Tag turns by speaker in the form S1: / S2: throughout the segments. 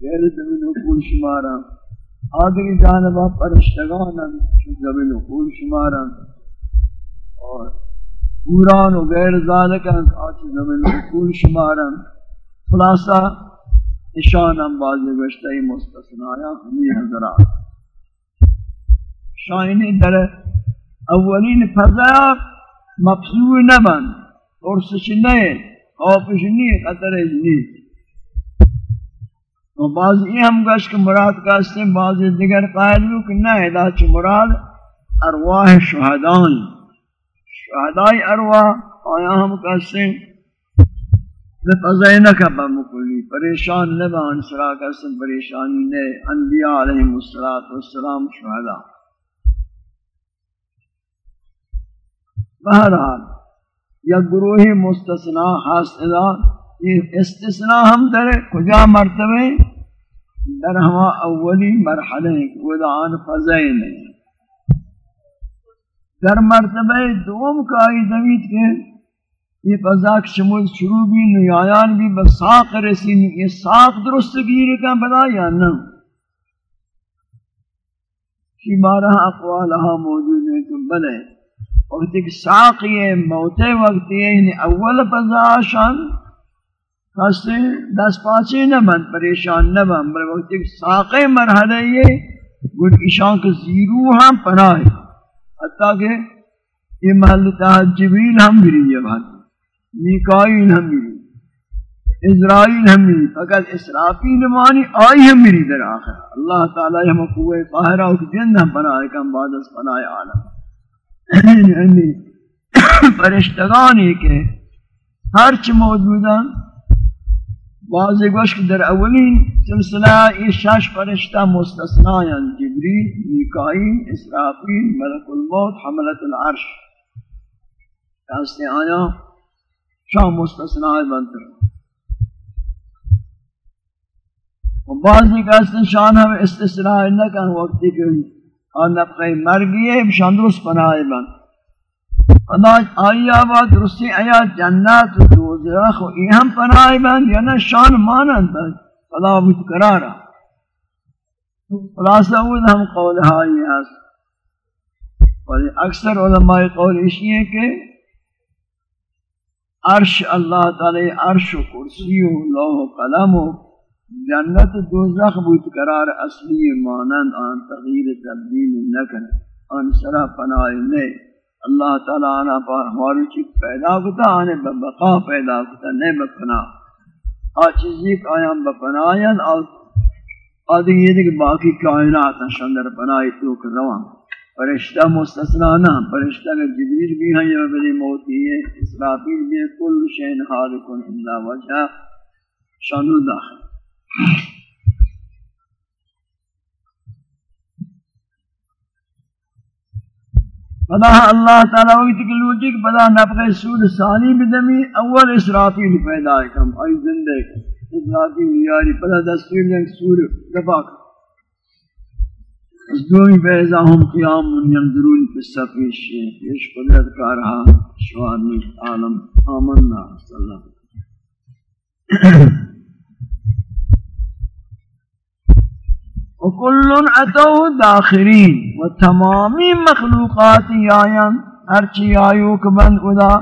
S1: غیر زمین حقول شمارا آدھری جانبہ پرشتگانا زمین حقول شمارا اور پوران و غیر ذالکا آچ زمین حقول شمارا خلاصہ اشان ہم بازی گشتہی مستثنایا ہمیں حضرات شاہینی در اولین فضا مفضوع نبن اور سچ نہیں خوفش نہیں خطرش نہیں و بعض یہ ہم گوش کہ مراد کہتے ہیں بعض دیگر قائل ہو کہ نہ ادا چھ مراد ارواح شہدان۔ شہدائی ارواح آیا ہم کہتے ہیں لفظینک بمکلی پریشان نبا انسرا کہتے ہیں پریشانی نے انبیاء علیہ السلام شہدہ بہرحال یا گروہ مستثناء حاصلہ یہ استثناء ہم در کجا مرتبہ در ہما اولی مرحلے ودعان فضائل در مرتبہ دوم کا آئی دوید کے یہ فضاک شمول شروع بھی، نیایان بھی بساق رسین یہ ساق درست گیر کا بدا یا نہ؟ کی بارہ اقوالہا موجود ہے کہ بلے، وقت ایک ساق یہ موتے وقت یہ یعنی اول فضا شان کسی دس پاچے نہ بند، پریشان نہ بند بلے وقت ایک ساقے مرحلہ یہ گل اشان کے زیرو ہم پناہ ہے حتیٰ کہ یہ محل تحت جبیل ہم بری یہ بات میکائیل ہم بری اسرائیل ہم بری فقط اسرافیل مانی آئی ہم بری در آخر۔ اللہ تعالی ہم قوہ قاہرہ و جن ہم پناہ ہے کم بعد از پناہ عالم۔ یعنی فرشتگانی کے ہرچ موجودان بعضی گوش کہ در اولین سلسلہ یہ شش فرشتہ مستثناء جبریل، میکائیل، اسرافیل، ملک الموت، حملت العرش. کہاستے آیا شاہ مستثناء بنتر و بعضی کہاستے شان ہم استثناء نکن، وقتی کہ آن نفقی مرگی ہے شان درست پناہ بنتر خدا آئی آباد درستی آیا جنات و دوزخ و ای ہم پناہی بند، یا نا شان مانند بند. خدا بود قرارا. خلاصہ بود ہم قول ہائی ہست اور اکثر علماء قول اشی ہے کہ عرش اللہ تعالی عرش و کرسی و لوح و قلم و جنت و دوزخ بود قرار اصلی مانند آن تغییر تبدیل نکن آن سرا پناہی نہیں اللہ تعالی آنا پر ہماری چیز پیدا کتا، آنے ببقا پیدا کتا نہیں بپنا۔ آ چیزی کا آیا بپنا آیا آدھے یہ دیکھ باقی کائنات شندر پنائی تو کر روان فرشتہ مستثنا نہ، فرشتہ کا جبریل بھی ہیں، یہ بلی موتی ہے۔ اسرافیل بھی ہے کل شین خالقن اللہ وجہ شانو داخل فدا اللہ تعالی وقت کی لوٹی کہ بدا نفق سور ثانی بدمی اول اسرافیل پیدا کم آئی زندے اسرافیل یاری پدا دستور جنگ سور دفاق اس دومی بیزا ہم قیام ینظرون پی سفیش پیش قدرت کا رہا شوانی عالم آمنا صلی اللہ علیہ وسلم۔ وكل اتوا داخرين وتمامي مخلوقات يايان هرچی آیو که بند ادا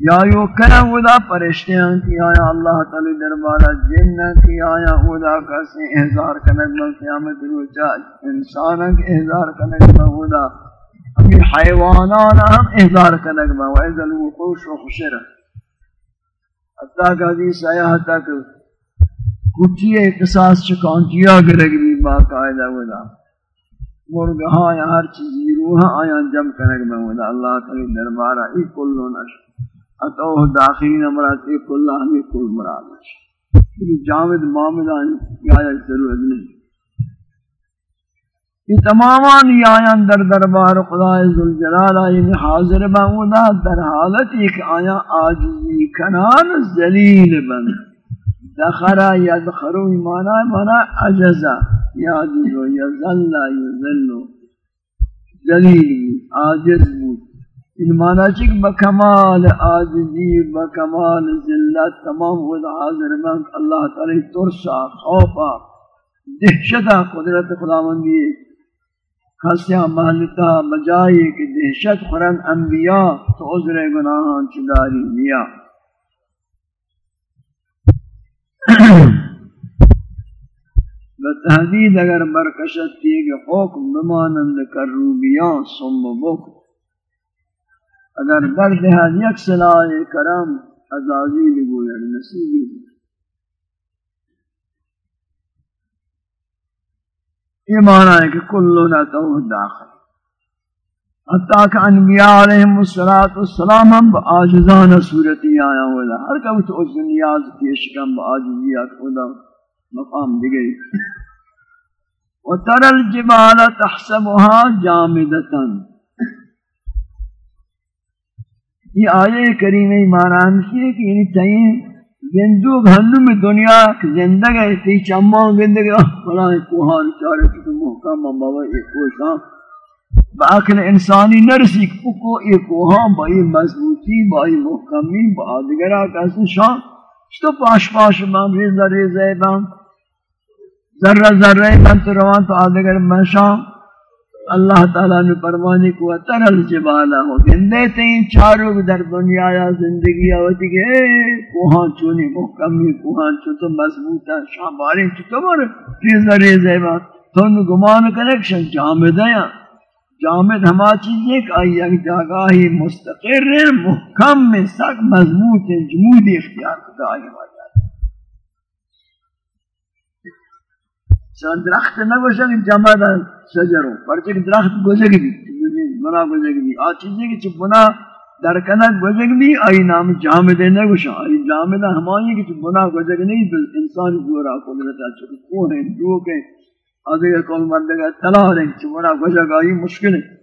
S1: یایو کنن ادا پرشتیان کی آیا اللہ تعالی دربارہ جنن کی آیا ادا کسی احضار کنک من قیامت روچا انسانا کی احضار کنک من ادا ہمی حیوانانا ہم احضار کنک من وعید الوقوش و خشر حتی کہ حدیث آیا حتی کہ کچھ کچھی قصاص چکانچیا گرگ بھی باقاعدہ ودا مرگہاں یا ہر چیزی روحاں آیا جم کنگ میں ودا اللہ تعالی دربارہ ای کلو نش۔ اتوہ داخلین مراد ای کلہ ہمیں کل مراد نش۔ جامد معاملان یا یا ضرورت نہیں۔ یہ تمامان آیان در دربار خدا ذوالجلال آئین حاضر بہودا در حالت ایک آیا آجزی کنان ذلیل بند دخرا یدخرو مانا مانا عجزا یعجزو یزلا یزلو ذلیل بود عاجز بود. ان معنی چک بکمال آجزی بکمال ذلت. تمام ود حاضر من اللہ تعالی ترسا، خوفا. دہشتا قدرت خداوندی. خاصیاں محلتا بجائے کہ دہشت خورن انبیاء تو عذر گناہان چداری لیا. بتحدید اگر برکشت کی کہ حکم بمانند کر روبیاں سم بکت اگر درد ہے یک صلاح کرم ازازی لگویا نصیبی. یہ معنی ہے کہ کلنا توہ داخل. حتیٰ کہ انبیاء علیہم السلام ہم با آجزان صورتی آیا ہوئے لہا ہر کب تو اس نیاز پیش کم با آجزیات خدا مقام دیگئی وتر الجبال تحسبها جامدتاً. یہ آیے کریمی ماران کی ہے کہ یعنی تین زندو گھنڈو میں دنیا زندگ زندگی تی چمان زندگی فلان کوہان چارے تو محکم بابا ایک کوشاں باقل انسانی نرسی کو ایک کوہان بائی مضبوطی بائی محکمی با دیگرہ کسی شان تو پاش پاش بان ریزہ ریزہ بان ذرہ ذرہ بان تو روان تو آدھگر من شان اللہ تعالیٰ نے فرمانی کو ترل جبالا ہو۔ گندے تین چاروں در دنیا یا زندگی آوتی کہ کوہاں چونی محکمی کوہاں چو تو مضبوطا شامباری چو تو مر۔ ریز ریز ہے بات تو انہوں گمان کنکشن جامد ہے جامد ہما چیز ہے کہ آئی ایک جاگاہی مستقر، محکم میں سک مضبوط جمودی اختیار کتا آئی ہمارے سن درخت نہ گوشن جمع شجروں پرچہ درخت گزگ بھی بنا گزگ بھی آ چیزیں کہ بنا در کنک گزگ بھی آئی نام جامد نہ گوشا آئی جامد ہمائی کہ بنا گزگ نہیں بل انسان جورا قدرت چکے کو ہے جو کہ آدھے کول مردگا تلا رہے چھ بنا گزگ آئی مشکل ہے۔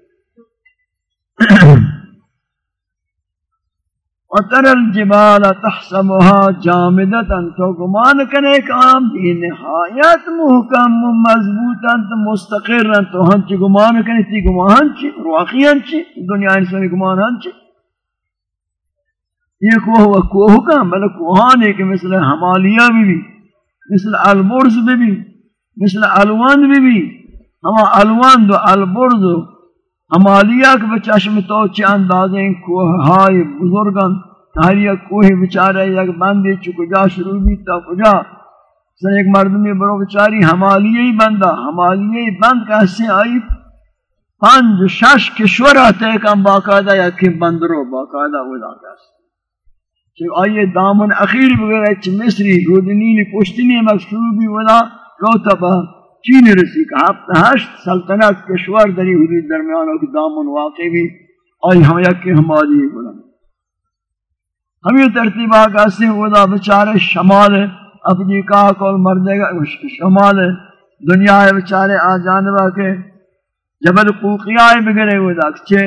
S1: وتر الجبال تحسبها جامدتا تو گمان کنے کام بھی نہایت محکم و مضبوطا، مستقرا، تو ہم چی گمان کنے تی گمان چی، واقعا چی، دنیا انسانی گمان ہم چی۔ یہ کوہ و کوہ کا بلے کوہان ہے کہ مثل ہمالیہ بھی بھی، مثل البرز بھی بھی۔ مثل الوان بھی بھی ہما الوان دو. البرز ہمالیہ کے بچاشم تو چی اندازیں کوہ ہائی بزرگان تاری کوہ بچارہ یک بندی چکو جا شروع بھی تا کجا. سن ایک مردمی برو بچاری ہمالیہ ہی بندہ ہمالیہ ہی بند کیسے آئی پنج، شش کشور آتے کم باقاعدہ یا کم بندرو باقاعدہ ودا کیسے چکو آئیے دامن اخیر بگرے چھ مصری گودنین پشتنی مکشروع بھی ودا. روتا با چین رسی کا ہفتہ ہشت سلطنت کشور دری حدود درمیانوں کی دامن واقع بھی آئی ہم یک ہماری بلند ہمیں ترتیب آگا سے خدا بچارے شمال اپنی کہا کول مردے گا شمال دنیا ہے بچارے آ جانبا کے جبل قوقیاء بگرے ہوئے چھے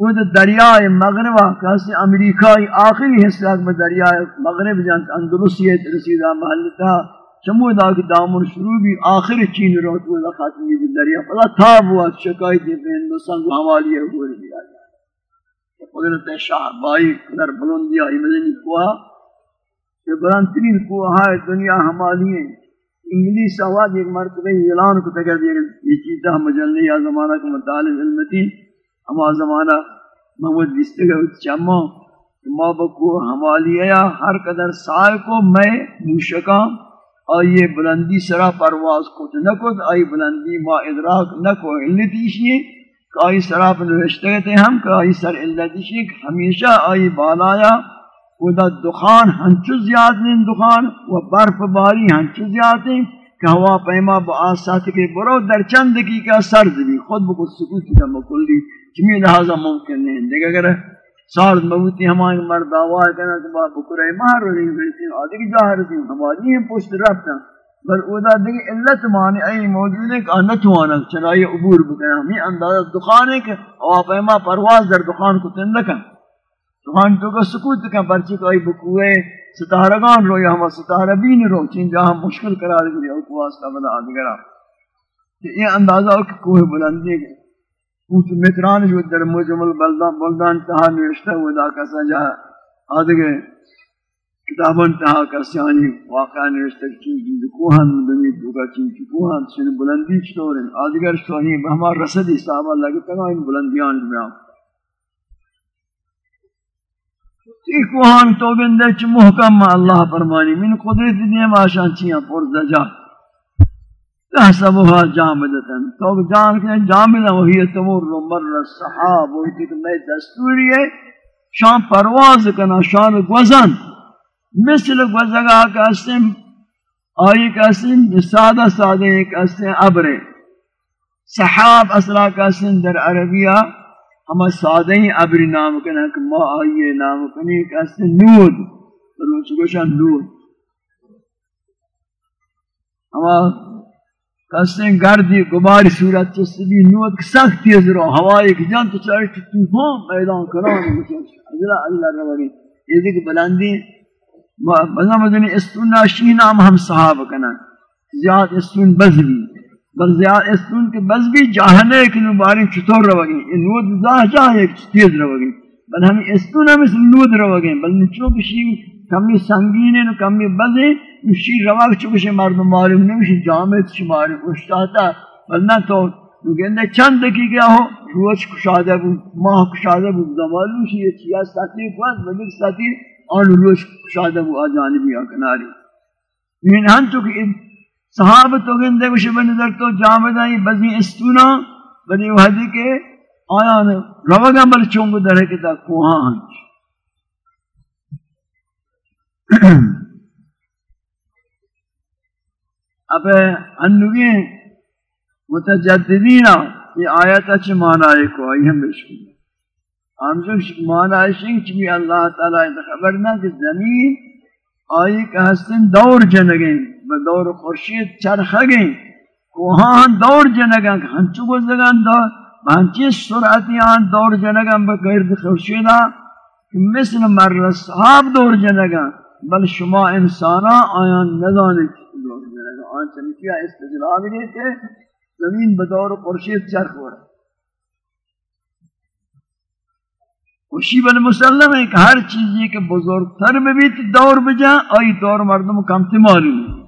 S1: وہ دریائے مغربہ کہاستے امریکای آخری حصہ میں دریائے مغرب جانت اندلسیت رسیدہ محلتا. چمو دا کہ دامن شروع بھی آخر چین روت وہ خاتمی بھی دریا پلا تھا وہ شکایت دے پہ ہندوستان کو حوالی ہے وہ بھی آیا. قدرت شاہ بائی قدر بلندی آئی مدنی کوہا کہ بلند ترین کوہا ہے دنیا ہمالی ہے انگلیس آواز ایک مرتبہ اعلان کو تکر دیا یہ چیزہ مجلے یا زمانہ کو مطالب علمتی ہما زمانہ محمد بستگا چمہ ما بکو ہمالی ہے ہر قدر سائے کو میں موشکاں آئیے بلندی سرا پرواز کت نکت آئی بلندی ما ادراک نکو علت اشیئے کہ آئی سرا پر نوشتے تھے ہم، کہ آئی سر علت اشیئے کہ ہمیشہ آئی بالایا خدا دخان ہنچو زیاد زیادہ دخان و برف باری ہنچو زیاد زیادہ کہ ہوا پیما با آسات کے برو در چند کی کا سرد بھی خود بکت سکوت کی مکلی چمی لہذا ممکن نہیں۔ دیکھ اگر سارد موتی ہمائیں مرد آواز کہنا کہ باب بکرے مہر رہی بیتی آدھے کی جاہر تھی ہماری ہیں پشت رفتا بل اودا دیکھ علت معنی ای موجود ہے کہ نتوانا چنائی عبور بکنا ہمیں اندازہ دخان ہے کہ آپ ایما پرواز در دخان کو تن لکن دخان تو کا سکوت کن پرچی کو ای بکوئے، ستارگان رو یا ہما ستاربین رو، چین جہاں مشکل قرار گئی اوکواز کا بدا آدھگرہ۔ یہ اندازہ کہ کوہ بلندی ہے۔ اس متران جو در مجمل بلدان بلدان تہا نوشتہ ودا کا سجا آدھگے کتابان تہا کا سیانی جی واقعہ نوشتہ چیز کوہن دنی دوگا چیز کوہن سن بلندی چطور ہیں؟ آدھگر سوانی بہما رسدی صحابہ لگے تگا ان بلندیان جمعہ تی کوہن تو گندے چھ محکم اللہ فرمانی من قدرت دیم آشان چیاں پر زجا تحسبها جامدتا. تو جان کے جامدہ وہی تمر مر الصحاب وہی کہ میں دستوری ہے. شان پرواز کنا، شان گوزن. مثل گوزگا کا اسم آئی کا اسم سادہ سادہ ایک اسم عبر صحاب اصلا کا اسم در عربیہ. ہم سادہ ہی عبر نام کنا کہ ما آئیے نام کنی ایک اسم نود. تو گوشن نود. ہم کسیں گردی گباری صورت چسبی نوت سخت تیز رو ہوائی کی جان تو چاہے طوفان میدان کرانی اجلا اللہ روگی یہ دیکھ بلندی بزا مدنی استون ناشی نام ہم صحاب کنا زیاد استون بزبی بل زیاد استون کے بزبی جاہنے کے نباری چطور روگی یہ نوت زاہ جاہ ایک تیز روگی بل ہم استون ہم اس نوت روگی بل نچو کشی کمی سنگین ہے کمی بزے اسی رواق چکشے مردم معلوم نمیشی جامعت شماری اشتاتا بلنا تو گندے چند دکی گیا ہو؟ روز کشادہ بود ماہ کشادہ بود زمالو شی یہ چیز ساتی فاز مدر ساتی آن روز کشادہ بود آجانبی آکناری این ہن تو کہ صحابہ تو گندے کشے بنظر تو جامعت آئی بزی استونا، بنی وحدی کے آیا روگا بل چونگو در ہے کتا کوہاں اب انوی متجددین یہ آیت اچھ معنی کو آئی ہم بشکل ہم جو معنی شنگ چمی اللہ تعالیٰ خبر نہ کہ زمین آئی کہ ہستن دور جنگیں بدور خورشید چرخ گئیں کوہاں دور جنگیں ہنچو گزگان دور ہنچی سرعتی آن دور جنگیں بگرد خورشیدہ مثل مر صحاب دور جنگیں بل شما انسانا آیان ندانید آن چنکیا استجلال گئے کہ زمین بدور قرشید چرخ ہو رہا۔ خوشی بل مسلم ہے کہ ہر چیز یہ کہ بزرگتر میں بھی دور بجا آئی دور مردم کم کمتی معلوم۔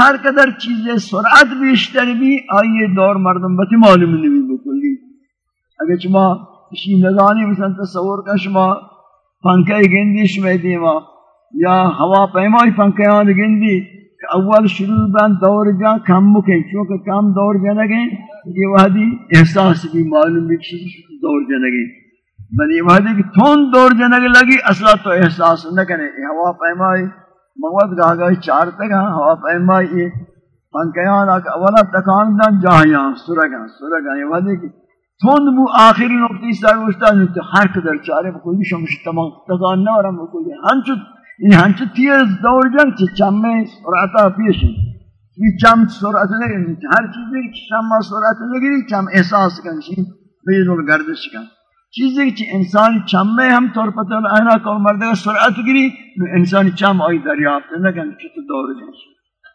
S1: ہر قدر چیزیں سرعت بیشتر بھی، آئی دور مردم بتی معلوم نہیں بکلی۔ اگر شما کسی نظانی مثلا تصور کا شما پنکہ گندی شما دیما یا ہوا پیمائی پنکیان گندی اول شروع بان دور جا، کم مکیں چونکہ کم دور جا لگیں یہ وحدی احساس بھی معلوم بھی دور جا لگیں بل یہ وحدی کہ تھون دور جا لگی، اصلا تو احساس نہ کریں۔ ہوا پیمائی، موت گاہ گاہ چار تک ہوا پیمائی یہ۔ پنکیان آکا اولا تکان دان جاہیاں سرگاں سرگاں یہ وحدی کہ تھون بو آخری نقطی سر وشتا نہیں تو ہر قدر چارے بکلی شمش تمام تکان نہ ورم بکلی ہنچو این ہنچ تیز دور جنگ چی چمے سرعتا پیشن یہ چم سرعت نگری ہر چیز دیکھ چم سرعت نگری چم احساس کنشی بیرون گردش کن چیز دیکھ چی انسانی چمے ہم طور پتہ اینا کول مردے سرعت گری انسانی چم آئی دریافت نگن چی تو دور جنگ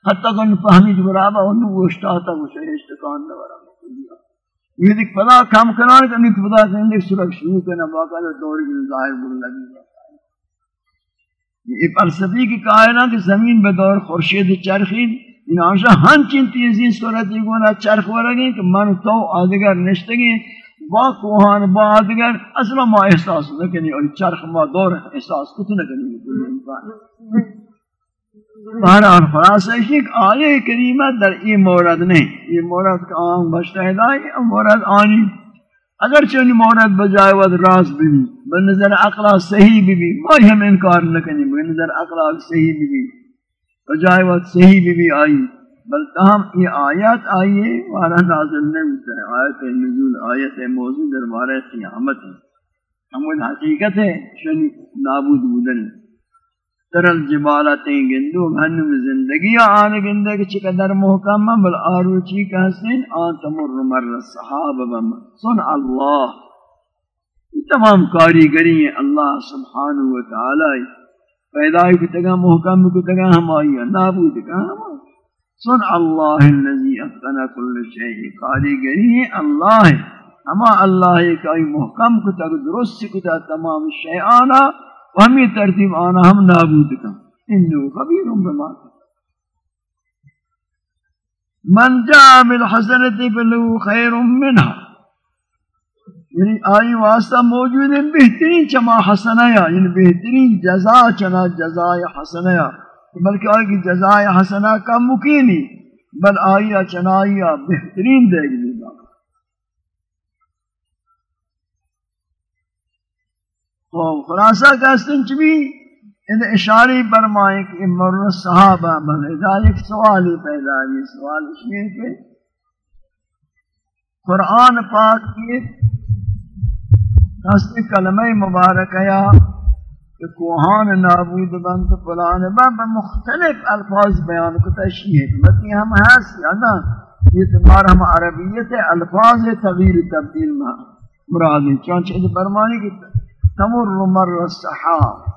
S1: حتی کن فهمید برابا انو گوشتا تا گوشتا اشتکان نورا یہ دیکھ پدا کم کنان کنی پدا کنی سرعت شروع یہ فلسفی کی کائنہ کہ زمین بدور خورشید چرخین، ان آنشا ہن چین تیزی صورتی گونا چرخ ورگیں کہ من تو آدگر نشتگی با کوہان با آدگر اصلا ما احساس نکنی اور چرخ ما دور احساس کت نکنی بہرحال خلاصہ ہے کہ آیہ کریمہ در ای مورد نہیں، یہ مورد کا آن بشتہ ہدائی مورد آنی۔ اگر چنی مورد بجائے ود راز بھی بنظر اقلا صحیح بھی بھی ما ہم انکار نہ کریں بنظر اقلا صحیح بھی بھی بجائے ود صحیح بھی بھی آئی۔ بل تاہم یہ آیات آئی ہے وارا نازل نہیں ہوتا ہے۔ آیت نزول، آیت موضوع دربارہ قیامت ہے ہم حقیقت ہے شنی نابود بودن ہے ترل جبالتیں گندو گھنم زندگی، آن گندے کے چقدر محکم، بل آروچی کا حسن آن تمر مر صحاب بم سن اللہ. یہ تمام کاریگری ہیں اللہ سبحانہ وتعالی پیدائی کو تگا محکم کو تگا ہم آئی نابود کا ہم سن اللہ الذي اتقن كل شيء کاریگری ہے اللہ. اما اللہ ایک ای محکم کو تک درست کو تمام شیعانا. و ہمی ترتیب آنا، ہم نابود کا انہو خبیر بما من جا بالحسنت فلو خیر منها۔ یعنی آئی واسطہ موجود ہے، بہترین چما حسنیا یعنی بہترین جزا چنا جزائے حسنیا بلکہ آئی کی جزائے حسنہ کا مکینی بل آئی چنائی بہترین دے گی تو خلاصہ کہستن چبی ان اشاری برمائیں کہ مر صحابہ بل ادا ایک سوال پیدا یہ سوال اس لیے کہ قرآن پاک کی کہست کلمہ مبارک یا کہ کوہان نابود بند فلان با مختلف الفاظ بیان کو تشیح متی ہم حیث یا یہ تمہارا ہم عربیت الفاظ تغییر تبدیل مرادی چونچہ برمانی کی تمر مر السحاب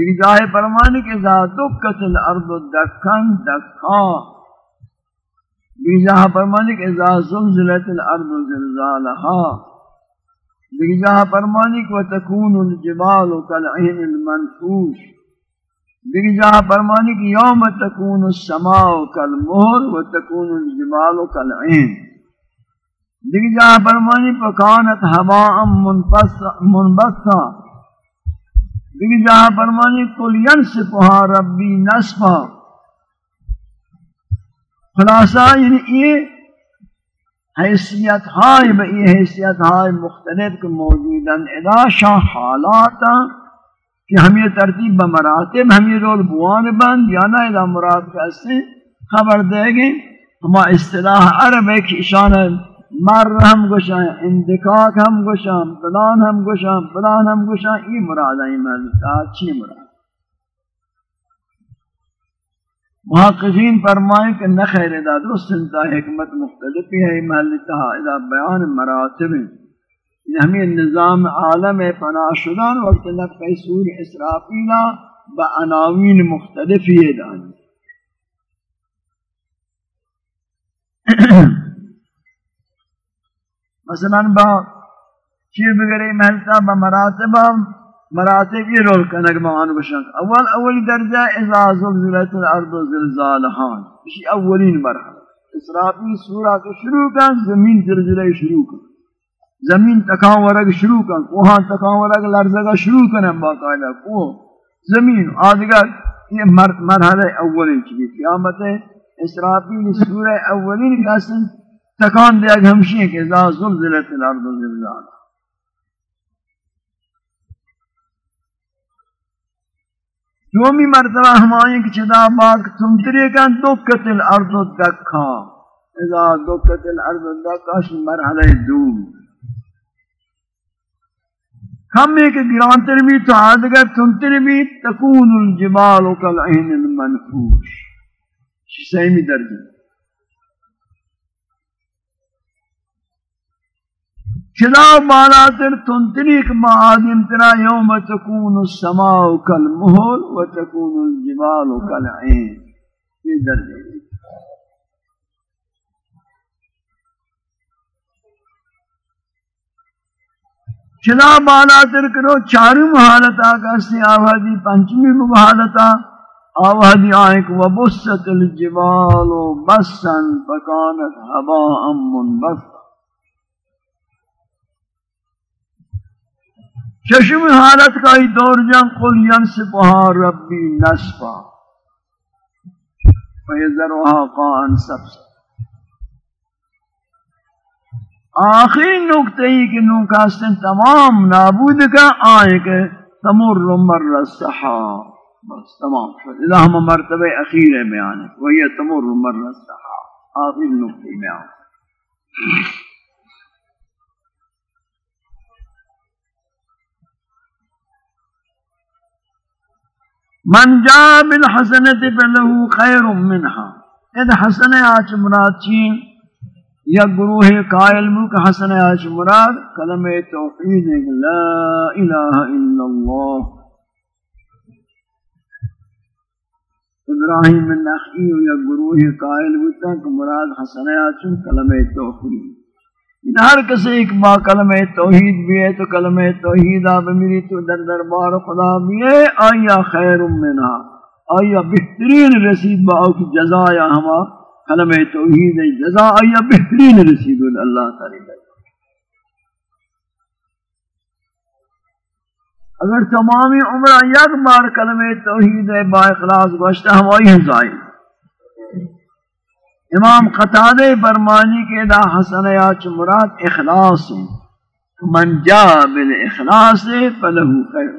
S1: دیکھ جائے فرمانے کے ذات دکت الارض دکن دکا دیکھ جہاں فرمانے کے ذات زلزلت الارض زلزالہا۔ دیکھ جہاں فرمانے کے وتکون الجبال کالعین المنفوش۔ دیکھ جہاں فرمانے کے یوم تکون السماء کالمہر وتکون الجبال کالعین۔ دیکھ جا فرمانی پکانت ہوا منبسا دیکھ جا فرمانی کل ینسفہا ربی نصفا. خلاصہ یعنی یہ حیثیت ہائی بئی حیثیت ہائی مختلف کے موجودن ادا شاہ حالاتا کہ ہم یہ ترتیب بمراتب ہم یہ رول بوان بند، یا نا ادا مراد کیسے خبر دے گے ہما اصطلاح عرب ہے کہ اشانہ مر ہم گوشاں اندکاک ہم گوشاں فلان ہم گوشاں فلان ہم گوشاں یہ مراد ہے ملتا اچھی مراد؟ محققین فرمائیں کہ نخیر ادا درست انتا حکمت مختلفی ہے محلتا ادا بیان مراتب ہیں۔ ہمیں نظام عالم فنا شدان وقت نقی سور اسرافینا با عناوین مختلفی ہے دانی۔ مثلا با چیز بگری محلتا با مراتب مراتب یہ رول کنگ معان بشن. اول اول درجہ اذا زلزلت الارض زلزالہان. اسی اولین مرحلہ. اسرافی سورہ کے شروع کن، زمین زلزلہ شروع کن. زمین تکان ورگ شروع کن وہاں تکان ورگ لرزگا شروع کن باقاعدہ کو زمین، آدگر، یہ مرحلہ اولین چیز قیامت اسرافی سورہ اولین کا سن تکان دیا کہ ہمشی ہے کہ ذا زلزلت الارض زلزال دومی مرتبہ ہمائیں کہ چدا بات تم ترے کن دکت الارض دکھا۔ اذا دکت الارض دکھا شی مرحلہ دوم۔ ہم ایک گرانتر بھی تو آدگر تم ترے بھی تکون الجبال کالعین المنفوش۔ شی سیمی درجہ۔ چلا بالا تر تنتنی کہ معادن ترا یوم تکون السماء کالمہل و تکون الجبال کالعین. یہ درجے چلا بالا تر کرو چارم حالتا کسی آوہدی پنچمی محالتا آوہدی آئک و بست الجبال بسن فکانت حبا امن چشم حالت کا ہی دور جان، قل ینسفہا ربی نصفا فیذرها قان سب سے آخری نکتے ہی کہ نوکاستن تمام نابود کا آئے کہ تمر مر السحا بس، تمام شد۔ اذا ہم مرتبہ اخیر میں آنے وہی تمر مر السحا آخری نکتے میں آنے من جا بالحسنت فلہو خیر منہا اذ حسن آچ مراد چین؟ یا گروہ قائل ملک حسن آچ مراد؟ کلمہ توحید لا الہ الا اللہ. ابراہیم النخی یا گروہ قائل ملک مراد حسن آچ کلمہ توحید. ہر کسی ایک با کلمہ توحید بھی ہے تو کلمہ توحید آپ میری تو در دربار خدا بھی ہے۔ آیا خیر منہا۔ آیا بہترین رسید با کی جزا یا ہما۔ کلمہ توحید جزا۔ آیا بہترین رسید اللہ تعالی۔ اگر تمامی عمرہ یک بار کلمہ توحید با اخلاص گوشتا ہم آئی ہیں امام قطادہ برمانی کے دا حسن یاچ مراد اخلاص من جا بالاخلاص فلہو خیر۔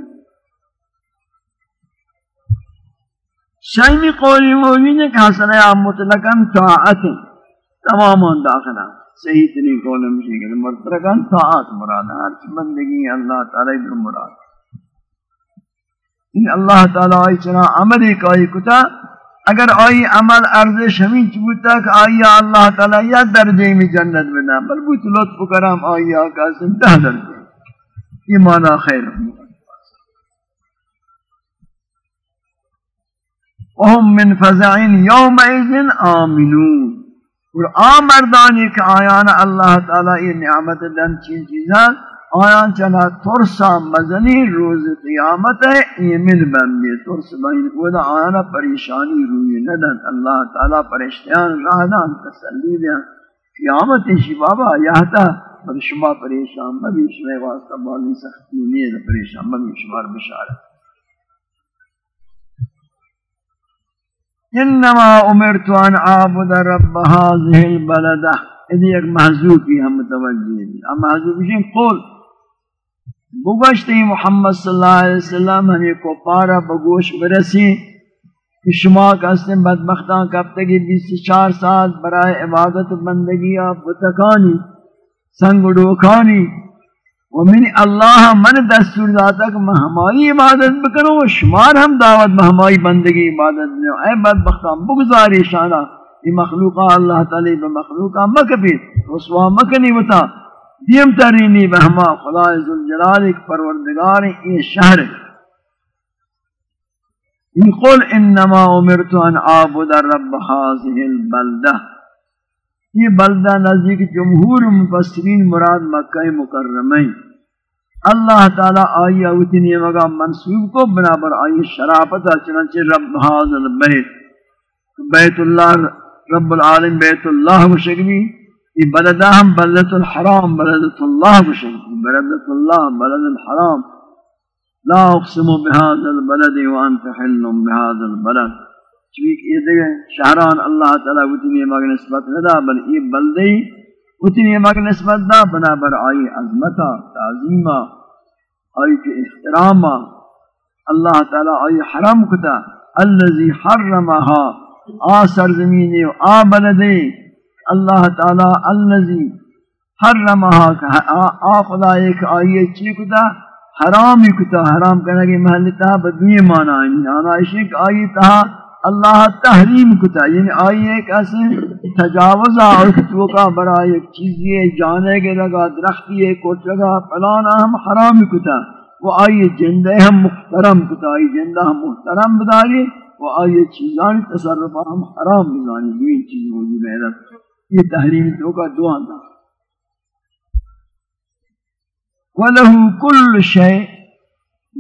S1: شایمی قولی موجود ہے کہ حسن یا مطلقا طاعت تمام داخلہ صحیح تنی قول مشی کہ مطلقا طاعت مراد ہر بندگی اللہ تعالی در مراد۔ ان اللہ تعالی چنا عملی کائی کتا اگر آئی عمل ارزش ہمیں چبوتا کہ آئی اللہ تعالی یا درجے میں جنت بنا، بل بوت لطف کرام آئی آقا سنتہ درجے۔ یہ مانا خیر وهم من فزعین یومئذ آمنون۔ اور آمردانی کہ آیانا اللہ تعالی یہ نعمت دن چین چیزان۔ آیان چلا ترسا مزنی روز قیامت ہے ایمن بندی ترس بین خدا آیانا پریشانی روی ندن۔ اللہ تعالی پریشتیان راہدان تسلی دیان قیامت شی بابا یہتا پر شما پریشان مبی شما واسطہ بالی سختی نیز پریشان مبی شما بشارت۔ انما امرت ان اعبد رب هذه البلده اذ ایک محذوف ہم متوجہ ہیں۔ ام محذوف قول بگوشتی محمد صلی اللہ علیہ وسلم ہمیں کو پارا بگوش برسی کہ شما کستے بدبختان کب تکی بیس چار سال برائے عبادت بندگی آپ بتکانی، سنگ ڈوکانی ومن اللہ من دستور داتا کہ میں ہماری عبادت بکنوں شمار ہم دعوت میں ہماری بندگی عبادت میں۔ اے بدبختان بگزاری شانہ۔ یہ مخلوقہ اللہ تعالی بمخلوقہ مکبیر، رسوا مکنی بتا۔ دیم ترینی بہما خدا ذوالجلال ایک پروردگار یہ شہر ان قل انما امرت ان اعبد رب هذه البلدہ۔ یہ بلدہ نزدیک جمہور مفسرین مراد مکہ مکرمہ اللہ تعالی آئی اوتنی مگا منصوب کو بنابر آئی شرافت چنانچہ رب هذا البیت۔ بیت اللہ، رب العالم بیت اللہ مشکلی یہ بلدہ ہم بلدت الحرام بلدت اللہ بشن بلدت اللہ بلد الحرام. لا اقسم بهذا البلد وانت حل بهذا البلد. چویک یہ دیکھے شہران اللہ تعالیٰ اتنی مگ نسبت ندا، بل یہ بلدی اتنی مگ نسبت دا بنابر آئی عظمتا، تعظیما، آئی کے احتراما. اللہ تعالیٰ آئی حرم کتا الذي حرمها آ سرزمینی و آ بلدی. اللہ تعالی الذی حرمها آ خدا ایک آئیے چی کتا؟ حرام کتا، حرام کرنے کی محلتا بدنی مانا ہے۔ آنا عشق آئی تہا اللہ تحریم کتا یعنی آئی ایک ایسے تجاوزہ اور کتو کا برا ایک چیزی جانے کے لگا درختی ہے، کوٹ لگا پلانا ہم حرام کتا۔ وہ آئیے جندے ہم محترم کتا، آئی جندہ ہم محترم بداری۔ وہ آئیے چیزانی تصرفہ ہم حرام بدانی یہ چیز موجود ہے یہ تحریم تو کا دعا تھا۔ وَلَهُ كُلُّ شَيْءٍ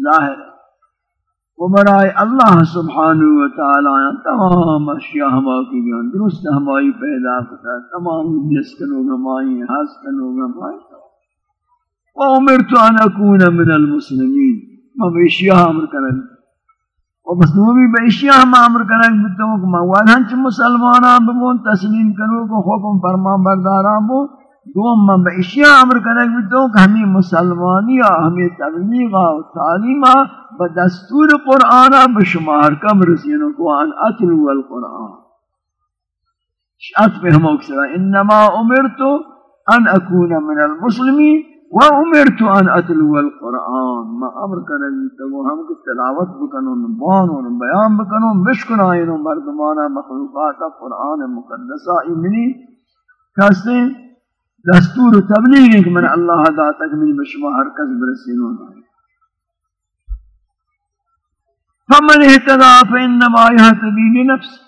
S1: ظاہر وہ برائے اللہ سبحانہ وتعالی تمام اشیاء ہما کی جان، درست ہمائی پیدا کرتا تمام جس کنو گمائی حس کنو گمائی وَأُمِرْتُ أَنْ أَكُونَ مِنَ الْمُسْلِمِينَ۔ میں بیشیاء امر کرنے و بس نومی بے اشیاء ہم عمر کنک بتوں کہ موال ہنچ مسلمانان بمون تسلیم کرو کو حکم فرمان برداران بو دوم من بے اشیاء عمر کنک بتوں کہ ہمیں مسلمانی ہمیں تبلیغ و تعلیم بدستور قرآن بشمار کم رسینوں کو ان اتلو القرآن۔ شاعت پہ ہم اکسرا انما امرتو ان اکون من المسلمین۔ وَأُمِرْتُ أَنْ أَتْلُوَ الْقُرْآنِ، ما امر کرنے تو ہم کو تلاوت بکنوں بانوں بیان بکنوں مشکنائیں مردمانہ مخلوقات کا قرآن مقدسہ ایمنی کہتے دستور تبلیغ کہ من اللہ دا تک من بشما ہر کس برسینوں فمن اهتدى فإنما يهتدي لنفسه،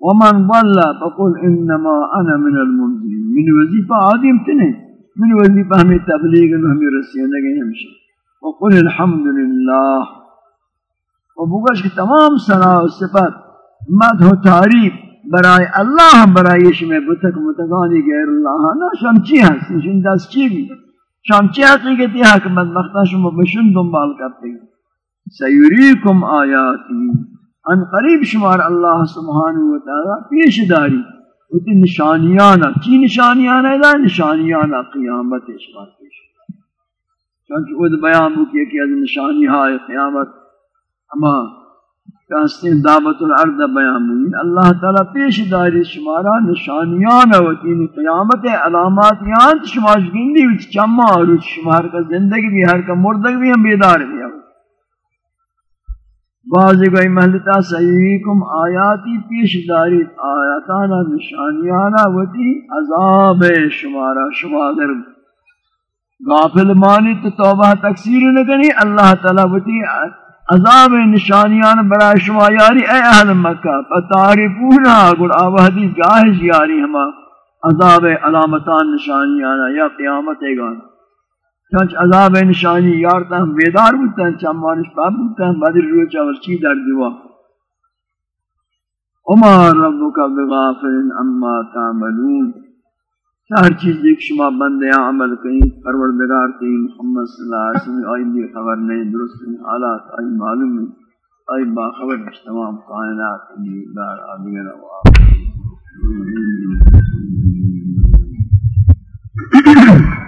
S1: ومن ضل فقل إنما أنا من المنزلين من وظيفة عظيم تنين. من وظیفہ ہمیں تبلیغ نو ہمیں رسینے گئے ہمشہ وقل الحمدللہ و وبگش کہ تمام سنا و صفت مدھ و تعریف برائے اللہ برائے شمی بتک متگانی غیر اللہ نا شمچی ہستی شم دست چی بھی شمچی حقیقتی حکمت مختہ شما بشن دنبال کرتے ہیں سیوریکم آیاتی ان قریب شمار اللہ سبحانہ وتعالی پیش داری وہ نشانیانا چی نشانیانا ہے نشانیانا قیامت اس شمار پیش چونکہ وہ بیان ہو کہ از نشانی ہاں، ہے قیامت۔ اما کہستیں دعوت الارض بیان ہوئی اللہ تعالی پیش داری شمارا نشانیان و تین یعنی قیامت علامات یان شمار گندی وچ چما اور شمار کا زندگی بھی، ہر کا مردگ بھی ہم بیدار بھی ہم بعض کوئی محلتا سیویکم آیاتی پیش داری آیاتانا نشانیانا وتی عذاب شمارا شمادر غافل مانی تو توبہ تکثیر نکنی، اللہ تعالی وتی عذاب نشانیان برای شما یاری، اے اہل مکہ، فتعرفونا، گل آوہدی جاہش یاری ہما، عذاب علامتان نشانیانا یا قیامت ایگانا چنچ عذاب نشانی یارتا ہم بیدار بودتا ہیں چمانش پاپ بودتا ہیں بدر روچا ورچی در دوا اما ربک بغافر اما تعملون۔ ہر چیز ایک شما بندے عمل کہیں پروردگار کی محمد صلی اللہ علیہ وسلم آئی بھی خبر نہیں درست حالات آئی معلوم نہیں آئی باخبر تمام کائنات دار آدگر و Thank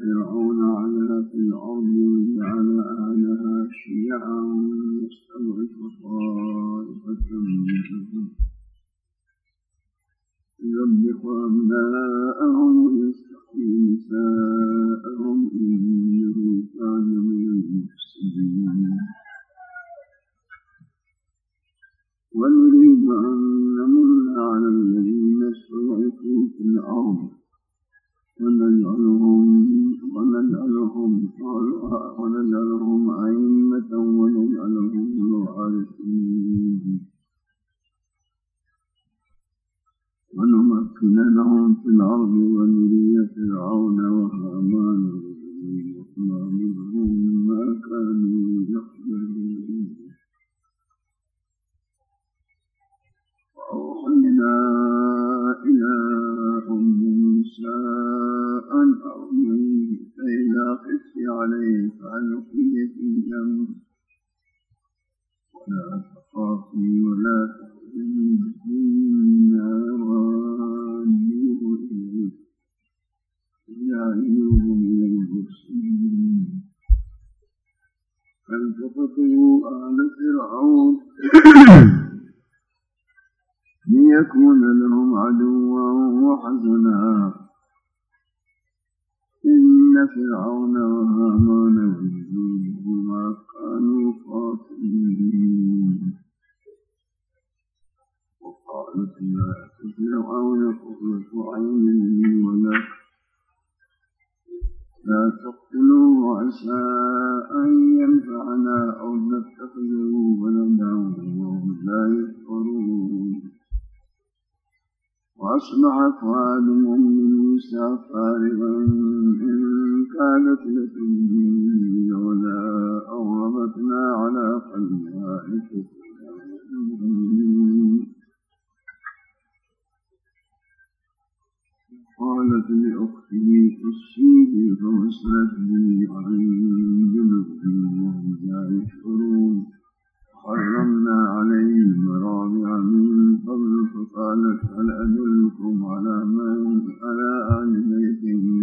S1: فرعون علا في الأرض وجعل أهلها شيعا يستضعف طائفة منهم. يذبح أبناءهم ويستحيي نساءهم إنه كان من المفسدين ونريد أن نمن على الذين استضعفوا في الأرض ونجعلهم ونجعلهم ونجعلهم أئمة ونجعلهم الوارثين. ونمكن لهم في الأرض ونري فرعون وهامان وما منهم ما كانوا يحذرون. وأوحينا إلى أم موسى أن أرمي فإذا خفت عليه فألقي في الجنة ولا تخافي ولا تحزني. إنا رادوه إليك وجعلوه من المرسلين فالتقطه آل فرعون؟ ليكون لهم عدوا وحزنا. إن فرعون وهامان وجنودهما كانوا خاطئين. وقالت لا فرعون قرة عين ولك. لا تقتلوا عسى أن ينفعنا أو نتخذه ولدا وهم لا يشعرون وأصبح فؤاد مؤمن موسى فارغا إن كانت لتبدي لولا أغربتنا على قلبها قالت لأخته قصيه فوسلت به عن جنب وهم لا يشعرون حرمنا عليهم رابعا من قبل فقالت هل أدلكم على من على أهل بيت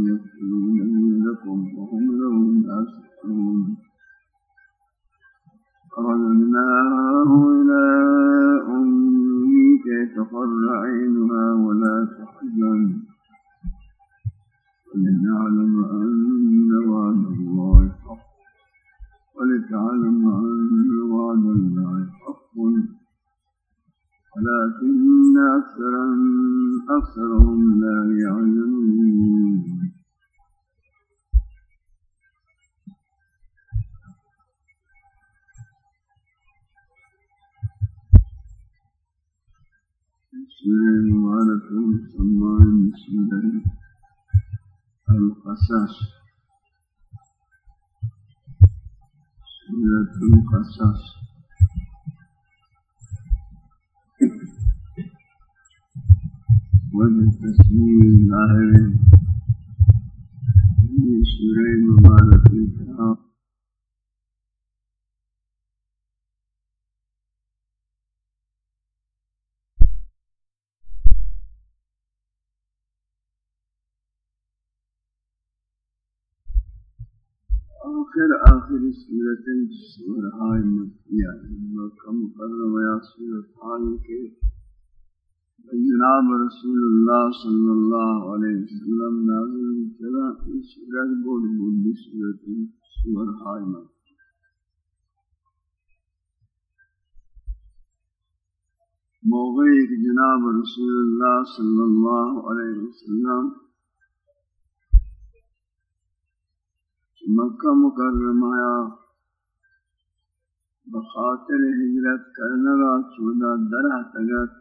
S1: يكفلونه لكم وهم له ناصحون؟ فرددناه إلى أمه كي تقر عينها ولا تحزن ولنعلم أن وعد الله حق ولتعلم أن وعد الله حق ولكن أكثر أكثرهم لا يعلمون. سورة مباركة سمعان سورة القصص سورة القصص وبالتسليم ظاهر في سورة مباركة آخر آخر سورة سورة مكية مكة مكرمة يا سورة آل کے جناب رسول اللہ صلی اللہ علیہ وسلم نازل چلا اس سورة بود بود سورة سورة مكة موقع جناب رسول اللہ صلی اللہ علیہ وسلم مکہ مکرمہ بخاطر ہجرت کرنے کا چودہ درہ تگت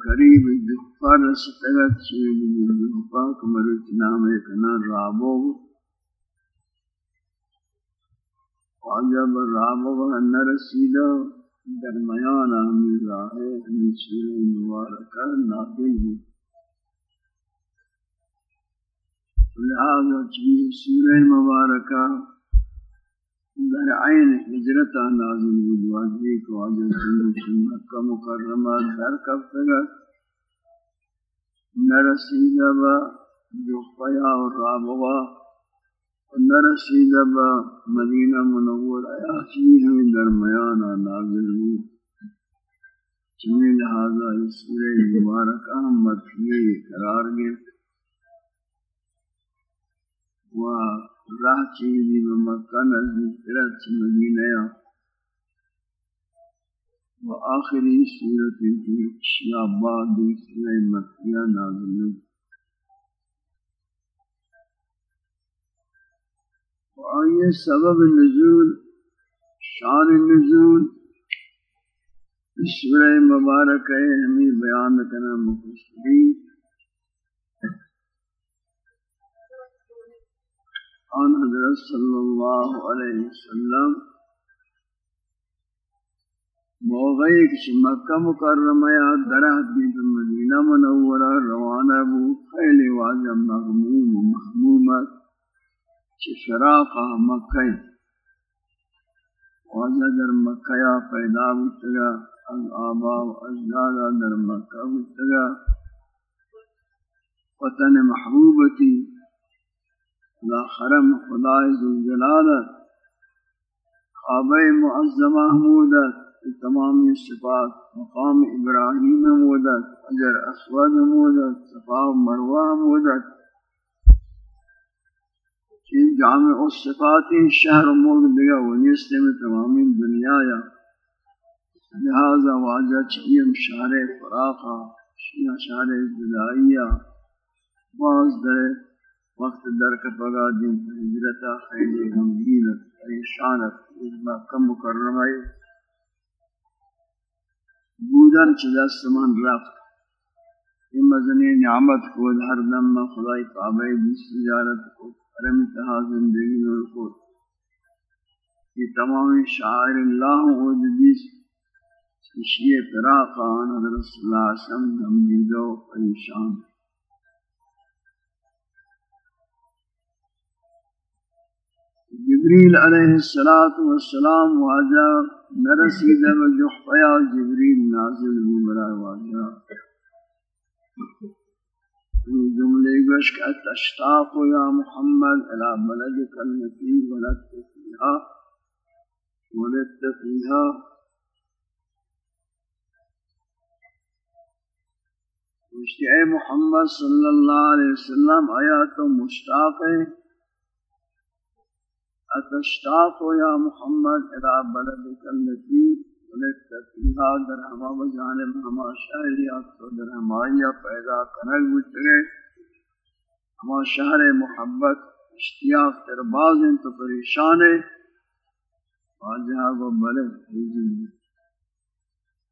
S1: قریب جحفہ رستگت سوید جحفہ کمرت نام ایک نام رابو۔ واجب رابو نرسیدہ درمیان ہمیں راہ ہمیں سورہ مبارکہ نازل ہوئی لہذا چیز سورہ مبارکہ در عین حجرت نازل بدواجی کو عجل سنچ مکہ مکرمہ در کب کفتگا نرسید با جو قیا و رابوا نرسید با مدینہ منور آیا چیز ہمیں درمیان نازل ہوئی چمی لہذا اس سورہ مبارکہ مدفیہ قرار گئے. و راہ چیزی و مکہ نزدیک ترت مدینہ و آخری صورت کی شیاباد سورہ مکیہ نازل و آئیے سبب نزول شان نزول سورہ مبارک ہے، ہمیں بیان کرنا مفسرین صلی اللہ علیہ وسلم موغی کش مکہ مکرمہ یا درہ دید مدینہ منورہ روانہ بو خیل واجہ مغموم و محمومت چھ فراقہ مکہ. واجہ در مکہ یا پیدا بودتگا از آبا و اجدادا در مکہ بودتگا وطن محبوبتی. لا خرم خدای ذوالجلالت خوابہ معظمہ حمودت تمامی صفات مقام ابراہیم حمودت اجر اسود حمودت صفا مروہ حمودت چین جامع الصفاتی شہر ملک دگا ونیستے میں تمامی دنیا یا. لہذا واجہ چیم شہر فراقہ شہر جدائیہ باز در وقت در کا پگا دین ہجرتا خیلی غمگینت پریشانت اجماع کم مکرمائی بودن چی دست من رفت۔ یہ مزنی نعمت کو ہر دم میں خدای تابعی بیس تجارت کو حرم تہا زندگی میں کو یہ تمام شاعر اللہ و بیس شیئے فراقان حضرت صلی اللہ علیہ وسلم غمگیدہ و پریشان۔ ہے جبریل علیہ الصلوۃ والسلام واجا نرسید و جحفیا جبریل نازل ہو برا واجا جملے گوش کا تشتاق یا محمد الى بلدك التي ولدت فيها ولدت فيها اے محمد صلی اللہ علیہ وسلم آیا تو مشتاق ہے اتشتاق یا محمد الى بلدك التي ولدت فيها در ہما بجانب ہما شہریات تو در ہمایا پیدا کنگ بچگے ہما شہر محبت، اشتیاق تر باز تو پریشان ہے واجہا کو بلد بیجن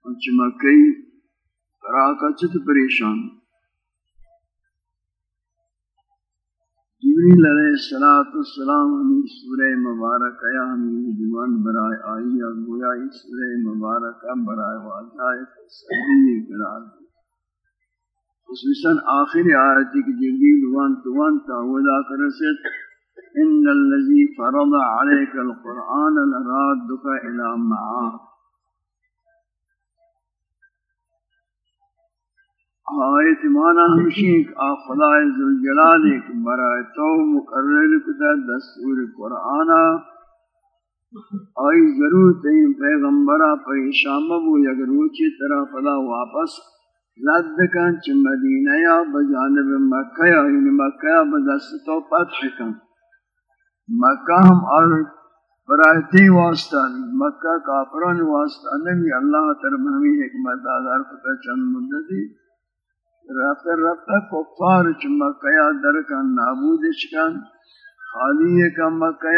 S1: انچ مکی فراکا چت پریشان۔ جبریل علیہ الصلوۃ والسلام ہمیں سورہ مبارکہ یعنی یا ہمیں دیوان برائے آئی یا گویا اس سورہ مبارکہ برائے واضح تسلی قرار دی خصوصا آخر آیت کی جبریل وان توان تعوذا کرسد ان الذي فرض عليك القرآن لرادك الى معاد آیت مانا ہمشی کہ آ خدای ذوالجلال ایک برائے تو مقرر کتا دستور قرآن آئی ضرور تین پیغمبرہ پریشام بو یک روچی طرح فلا واپس رد کن چھ مدینہ یا بجانب مکہ یا یعنی مکہ یا بدست تو پتح کن۔ مکہ ہم اور برائے تی واسطہ مکہ کافران واسطہ نبی اللہ ترم ہمیں حکمت آدھار کتا چند مدتی۔ رفتہ رفتہ کفار چ مکہ در کا نابود چکن خالی کا مکہ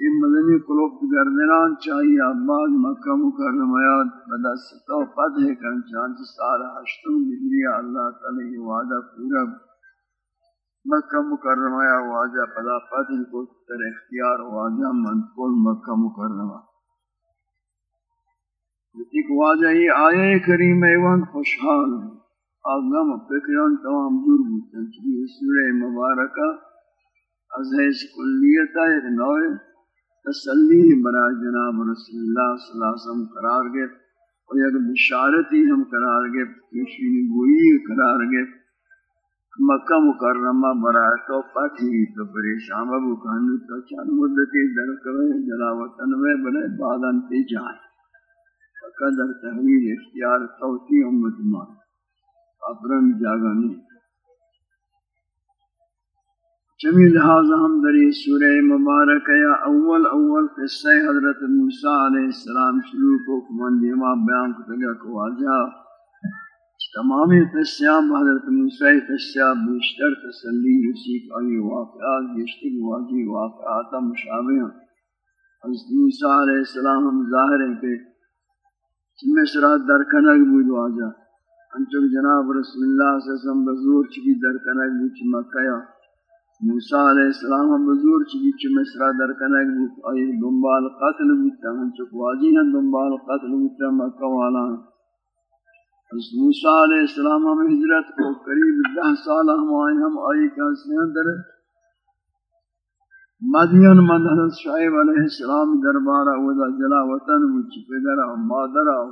S1: یہ مدنی قلوب گردنان چاہیے آباد مکہ مکرمہ بدست تو پد ہے کن چانچ سال ہشتم ہجری اللہ تعالی یہ وعدہ پورا مکہ مکرمہ واجہ پدا پد کو تر اختیار واجہ منقول مکہ مکرمہ. ایک واجہ یہ آئے کریم ایوان خوشحال ہے آغم فکران تمام دور بودن. چلی سورہ مبارکہ از حیث کلیتا ایک نوع تسلی برای جناب رسول اللہ صلی اللہ علیہ وسلم قرار گئے اور یک بشارتی ہم قرار گئے پیشین گوئی قرار گئے. مکہ مکرمہ برای تو پتھی تو پریشان ابو کانو تو چند مدتی در درکوے جلاوطن میں بلے بعدن تی جائیں. فقدر تحویل اختیار توتی امت مان افرن جاگانی چمی لحاظ ہم دری سورہ مبارک یا اول اول قصہ حضرت موسیٰ علیہ السلام شروع کو کمان دیما بیان کو تگا کو آجا تمامی قصیاں حضرت موسیٰ قصیاں بیشتر تسلی رسیق آئی واقعات بیشتر واقعی واقعات مشابہ ہیں۔ حضرت موسیٰ علیہ السلام ہم ظاہر ہیں کہ مصرہ درکنگ بود آجا انچک جناب رسول اللہ صلی اللہ علیہ وسلم بزور چکی در کنک بوچ مکہ موسیٰ علیہ السلام ہم بزور چکی چی مصرہ در کنک بوچ آئی دنبال قتل بوچتا انچک واجی ہیں دنبال قتل بوچتا مکہ والا. اس موسیٰ علیہ السلام ہم حجرت کو قریب دہ سال ہم آئیں ہم آئی کہ اس در مدین من حضرت شعیب علیہ السلام دربارہ ودا جلا وطن بوچ پدر مادر آؤ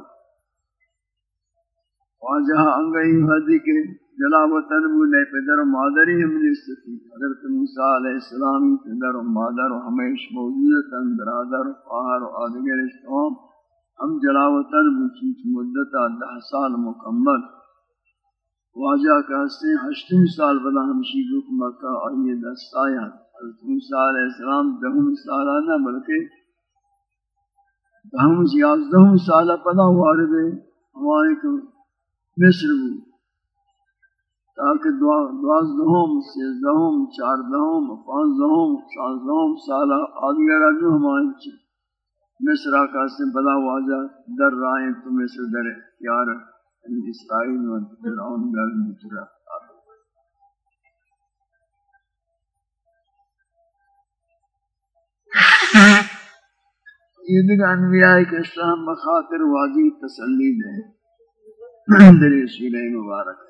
S1: واجہ انگئی حدی کے جلا وطن بولے پدر و مادری ہم نے سکی حضرت موسیٰ علیہ السلام پدر و مادر و ہمیش موجودتاً برادر و خواہر و آدگر اشتوام ہم جلا وطن بوچی مدتا دہ سال مکمل واجہ کہستے ہیں ہشتم سال بدا ہمشی روک مکہ آئیے دست آیا حضرت موسیٰ علیہ السلام دہم سالہ نہ بلکہ دہم یازدہم سالہ پدا وارد ہے ہمارے کو مصر بود تاکہ دوازدہم سیزدہم چاردہم پانزدہم شانزدہم سالہ آدھگرہ جو ہمارے چھے مصر آقا سے بلا واجہ، در رائیں تو مصر در اختیار یعنی اسرائیل و فرعون گرد مطرح یہ دیکھ انبیاء کے اسلام بخاطر واضح تسلی دیں۔ در سورہ مبارک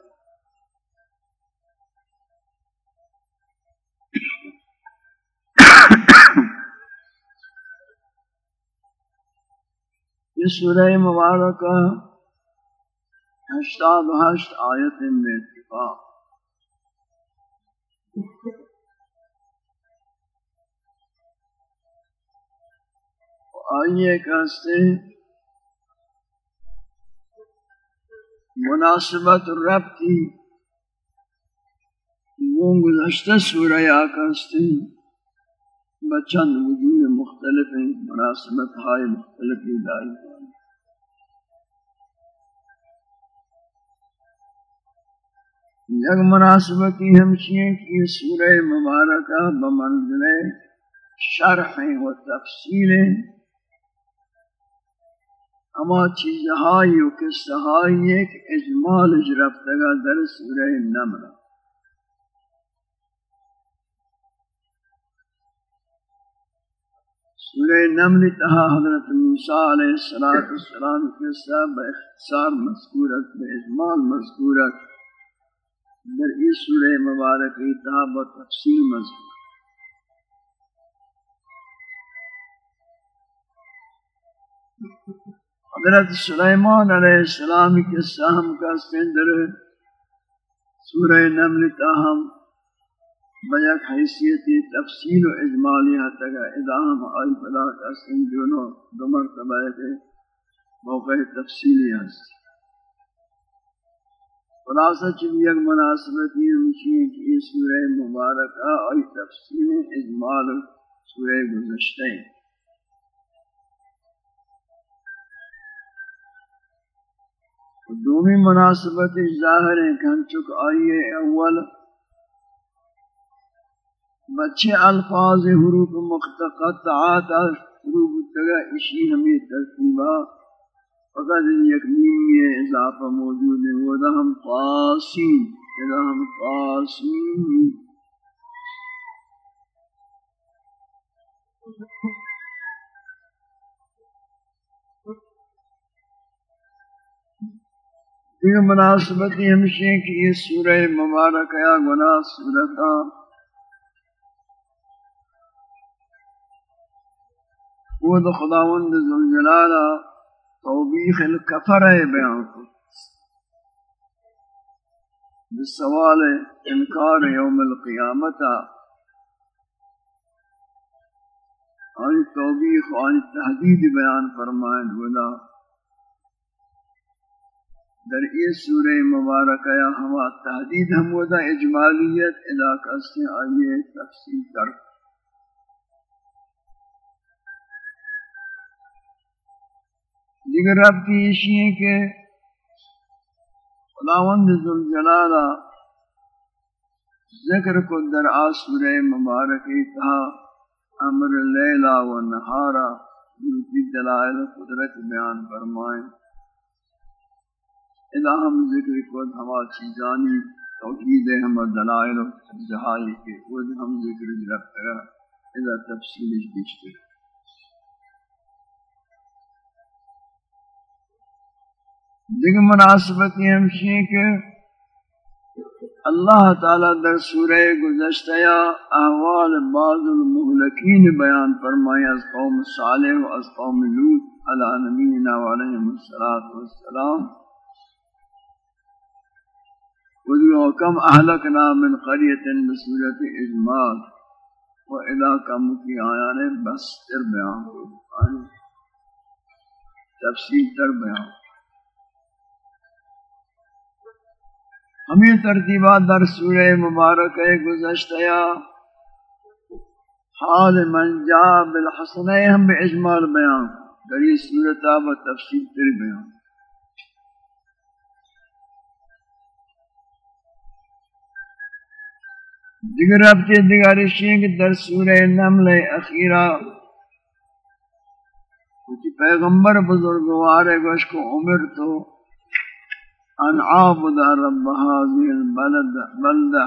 S1: یہ سورہ مبارک ہشتاد ہشت آیت میں اتفاق۔ آئیے کہتے ہیں مناسبت رب کی۔ وہ گزشتہ سورہ آکاستے بچند وجود مختلف ہیں، مناسبت ہائے مختلف دائی یک مناسبتی ہمشی ہیں کہ یہ سورہ مبارکہ بمنزل شرح و تفصیل اما چیزہائی و قصہائی ایک اجمال جرفتگا در سورہ نمرہ سورہ نمل تہا حضرت موسیٰ علیہ السلام کے ساتھ اختصار مذکورت بے اجمال مذکورت. در اس سورہ مبارک تہا بتفصیل مذکور. حضرت سلیمان علیہ السلام کے سہم کا سندر، سورہ نمل تاہم بیک حیثیت تفصیل و اجمالی تگا ادام آئی پدا کا سنجونو دو مرتبہ کے موقع تفصیلی ہست۔ خلاصہ چلی ایک مناسبتی ہمشی ہے کہ یہ سورہ مبارکہ آئی تفصیل اجمال سورہ گزشتے ہیں۔ دومی مناسبت ظاہر ہیں کہ ہم چک آئیے اول بچے الفاظ حروف مقتقطعات حروف تگا اشی ہمیں ترتیبہ فقط یک نیم یہ اضافہ موجود ہے۔ وہ ہم قاسین اذا ہم قاسین یہ مناسبتی ہمشہ کہ یہ سورہ مبارک یا گناہ سورتہ خود خداوند ذوالجلالہ توبیخ الکفر بیان کو۔ بسوال انکار یوم القیامت آن توبیخ آن تحدید بیان فرمائن ولا در یہ سورہ مبارکہ یا ہوا تحدید ہم ودا اجمالیت علاقہ سے آئیے تفصیل کر دیگر رب کی اشی ہے کہ خداوند ذوالجلالہ ذکر کو در آسور مبارکی تھا، امر لیلہ و نہارا کی دلائل قدرت بیان فرمائیں۔ اذا ہم ذکر کو ہوا چیزانی توحید ہم دلائل و جہائی کے خود ہم ذکر رکھتا اذا تفصیل بیشتے بیشتر۔ دیکھ مناسبت یہ ہمشی کہ اللہ تعالی در سورہ گزشتہ یا احوال بعض المہلکین بیان فرمائی از قوم صالح و از قوم لوت علی نبینا و علیہم السلام وذو کم اہلکنا من قریت بصورت اجمال. و اذا کم کی آیان بستر بیان تفصیل تر بیان. ہمیں ترتیبات در سورہ مبارک گزشتیا حال من جا بالحسنہ ہم بے اجمال بیان در یہ صورتہ و تفصیل تر بیان. دیگر اب دیگر شیئن کہ در سورہ نمل اخیرہ کچھ پیغمبر بزرگوار گوش کو عمر تو ان عابد رب هذه البلد بلدة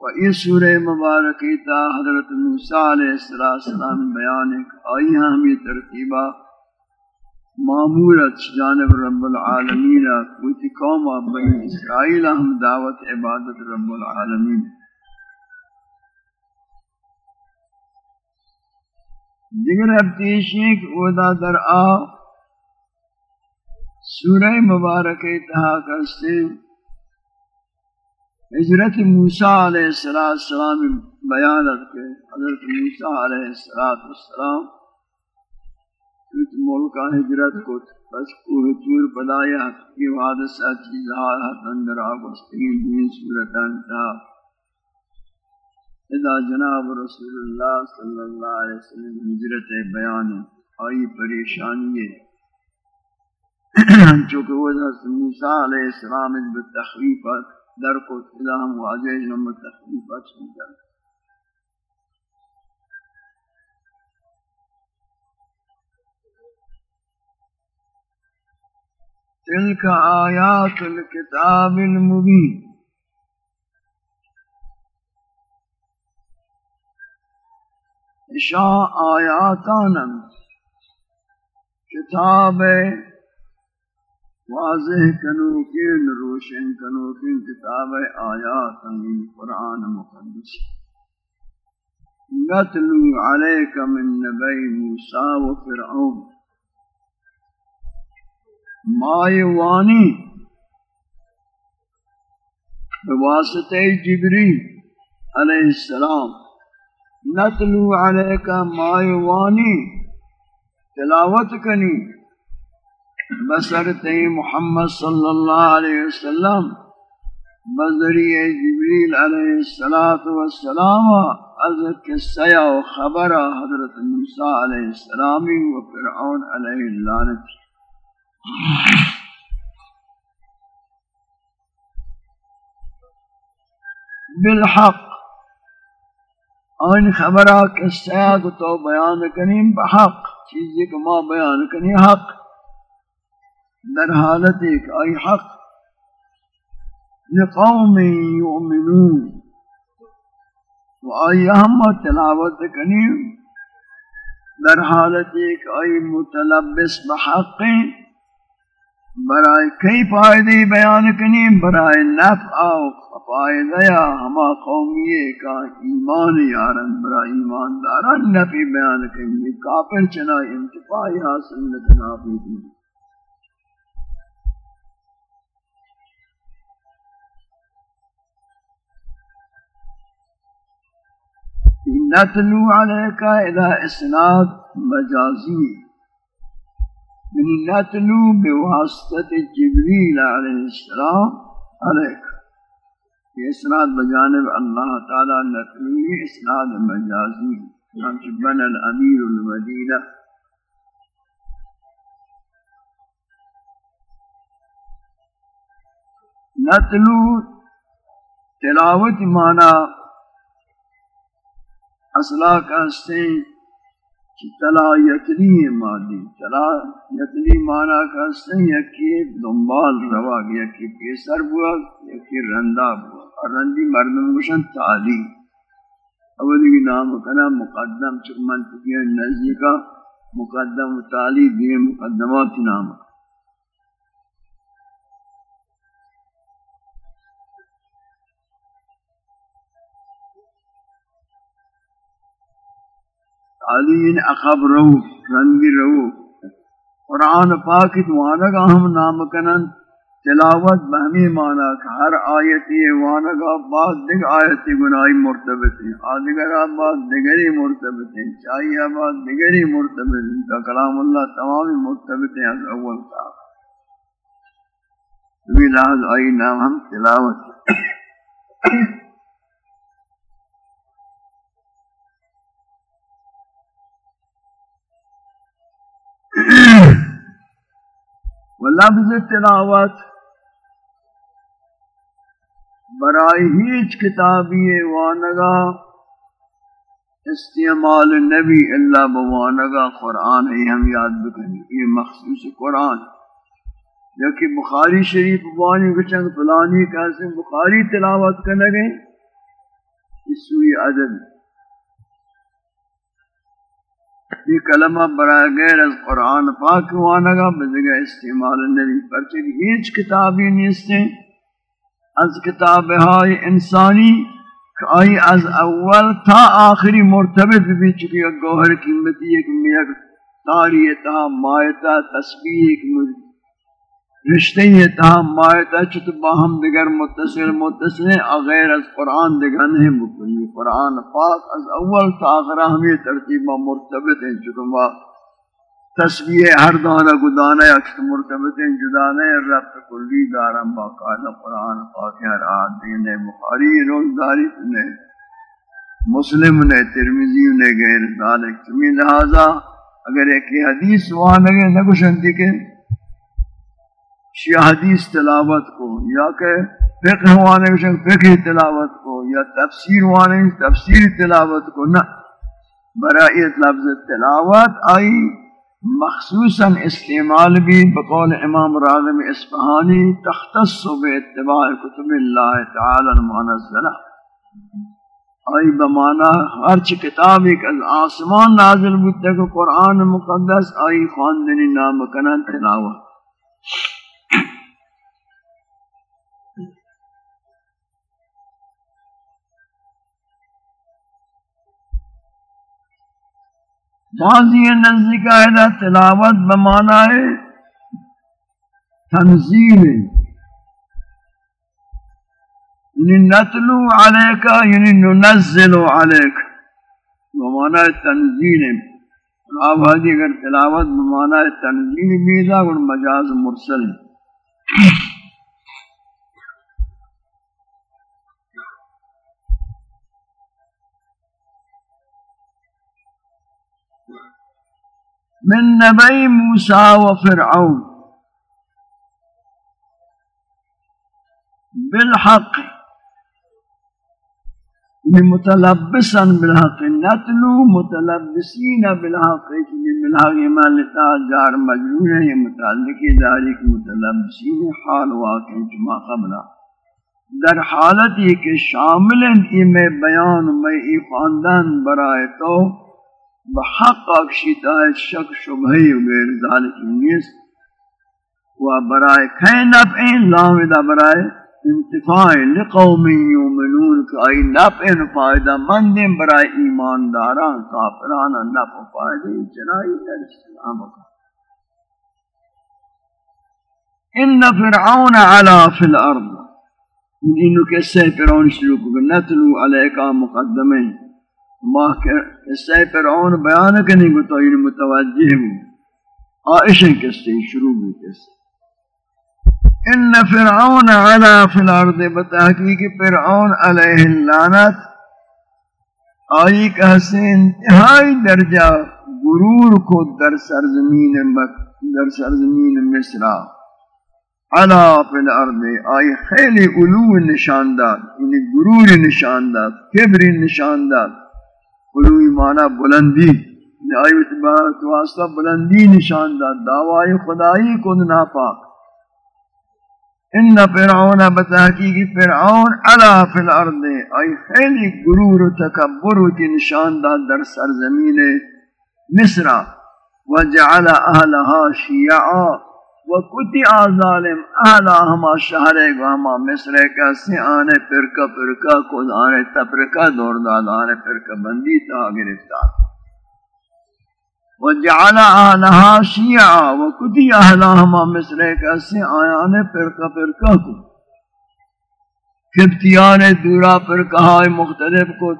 S1: و یہ سورہ مبارکی تا حضرت موسیٰ علیہ السلام بیان ایک آئی ہمی ترتیبہ۔ معمورت جانب رب العالمین کوئی قوم بنی اسرائیل ہم دعوت عبادت رب العالمین. دیگر ابتیشی کہ اودا در آ، سورہ مبارک اتحا کرستے حضرت موسیٰ علیہ السلام بیانت کے حضرت موسیٰ علیہ السلام کچھ ملکہ ہجرت کو بس کوہ تور پدایا یہ حادثہ چیز حالت اندر آگستگی دین صورتان تھا۔ اذا جناب رسول اللہ صلی اللہ علیہ وسلم ہجرت بیان آئی پریشانی ہے۔ چونکہ وہ حضرت موسیٰ علیہ السلام بالتخلیفات در کو اسلام واجہ نمبر تخلیفات سمجھا تلك آيات الكتاب المبين اشاء آیاتانا۔ کتاب واضح کنوکین روشن کنوکین کتاب آیاتاً قرآن مقدس۔ نتلو علیک من نبی موسیٰ و فرعون۔ مائی وانی بواسطہ جبری علیہ السلام. نتلو علیکہ مائی وانی تلاوت کنی. بسرت محمد صلی اللہ علیہ وسلم. بذری جبریل علیہ السلام از قصہ و خبر حضرت موسیٰ علیہ السلام و فرعون علیہ اللعنت. بالحق. آن خبرہ کو تو بیان کنیم بحق چیزی کہ ما بیان کنی حق. در حالت ایک آئی حق لقوم یؤمنون. و آئی ہم تلاوت کنیم. در حالت ایک آئی متلبس بحق برائے کئی فائدے بیان کنیم برائے نفع او فائدہ یا ہما قومیے کا ایمان یارن برا ایمان دارن نفی بیان کنیم کافر چنا انتفاعی حاصل نکنا بھی دی نتلو علیکہ الى اسناد مجازی۔ من نتلو بواسطت جبریل علیہ السلام یہ اسناد بجانب اللہ تعالی نتلوی اسناد مجازی چنانچہ بن الامیر المدینہ. نتلو تلاوت مانا أصلا کا سے تلا یتنی مادی تلا یتنی مانا کا سن یکی دنبال روا یکی پیسر بوا یکی رندہ بوا۔ اور رندی مردم گوشن تالی۔ اولی کی نام کنا مقدم چکمن تکیہ نزدی کا مقدم تالی دیئے مقدمات نام۔ کا علی اخب رو، رنگی رو. قرآن پاک وانگا ہم نام کنن. تلاوت بہمی مانا کہ ہر آیتی وانگا بعد دیگ آیتی گناہی مرتبت ہیں. آدھگر بعد دیگری مرتبت ہیں. چاہیے بعد دیگری مرتبت ہیں. کا کلام اللہ تمامی مرتبت ہیں از اول کا بھی لحظ آئی نام ہم تلاوت و لفظ تلاوت برای هیچ کتابی وانگا استعمال نبی اللہ بوانگا قرآن ہے ہم یاد بکنی، یہ مخصوص قرآن۔ جبکہ بخاری شریف بانی کچھ فلانی کیسے بخاری تلاوت کرنے گئے، اس سوئی عدد۔ یہ کلمہ برائے غیر از قرآن پاک وانگا بزگہ استعمال نبی پرچک ہیچ کتابی نیستے از کتاب ہائی انسانی کہ آئی از اول تا آخری مرتبط بھی چکی گوھر قیمتی، ایک میک تاریتا مائتا تسبیح، ایک رشتے یہ تاہم مائتا چھت باہم دگر متصل متصل اغیر از قرآن دگر نہیں مکلی قرآن پاک از اول تا آخرہ ہمیں ترتیبہ مرتبط ہیں چکمہ تسبیح ہر دانہ گدانہ اکت مرتبط ہیں جدانہ رب کلی دارم باقاعدہ قرآن پاک ہر آدھین بخاری روزداری نے مسلم نے ترمیزی نے، غیر ذالک تمہیں لہذا اگر ایک حدیث وہاں لگے، نہ کچھ انتی کہ شیعہ حدیث تلاوت کو، یا کہ فقہ وانے کچھ فقہ تلاوت کو، یا تفسیر وانے تفسیر تلاوت کو، نہ۔ برائیت لفظ تلاوت آئی، مخصوصا استعمال بھی بقول امام راغب اسفہانی تختص بے اتباع کتب اللہ تعالی المنزلہ۔ آئی بمانا ہرچ کتاب ایک از آسمان نازل بودتا کہ قرآن مقدس آئی خواندنی نام کنن تلاوہ بعضی نزدیک آئیدہ تلاوت بمانا ہے تنزیل۔ یعنی نتلو علیکا یعنی ننزل علیک۔ بمانا ہے تنزیل۔ آپ حدی اگر تلاوت بمانا ہے تنزیل بیدا اور مجاز مرسل۔ ہے من نبی موسیٰ و فرعون بالحق. متلبسا بالحق. نتلو متلبسین بالحق. بالحق مالتا جار مجرور یہ متعلق کی متلبسین حال واقع جمع قبلا در حالت یہ کہ شامل ہیں میں بیان میں خاندان برائے تو بحق اکشیتا ہے شک شبہی وغیر ذالک نیست و برائے کھینب این لاویدہ برائے انتفاع لقوم یومنون کہ آئی نفع فائدہ مند برای ایمان داران، کافران، نفع فائدہ چنائی در اسلام کا ان فرعون علا فی الارض. انہوں کے کسے فرعون شروع کو نتلو علیکا مقدمیں ما کسے فرعون بیان کرنے کو تو متوجہ ہوں۔ آئشن کسے شروع بھی کسے ان فرعون علا فی الارض بتحقیق فرعون علیہ اللعنت۔ آئی کہسے انتہائی درجہ غرور کو در سرزمین مک، در سرزمین مصرہ علا فی الارض آئی خیلی علو نشان داد یعنی غرور نشان داد کبر نشان داد علوی معنی بلندی آئی اتبارت واسطہ بلندی نشان داد دعوائی خدائی کو ناپاک. ان فرعون بتحقیق فرعون علا فی الارض، ای خیلی غرور و تکبر کی نشان داد در سرزمین مصر وجعل اهلها شیعا. و کتی ظالم اهلا ہما شہر کو ہما مصر کا سے آنے پرکا پرکا کو آنے تپرکا دور داد آنے پرکا بندی تا گرفتار۔ و جعلا اہلہا وجعل اهلها شيعا وكتي اهلها مثل کیسے آیان فرقہ فرقہ کو۔ کبتیان دورا پر فرقہ مختلف کو۔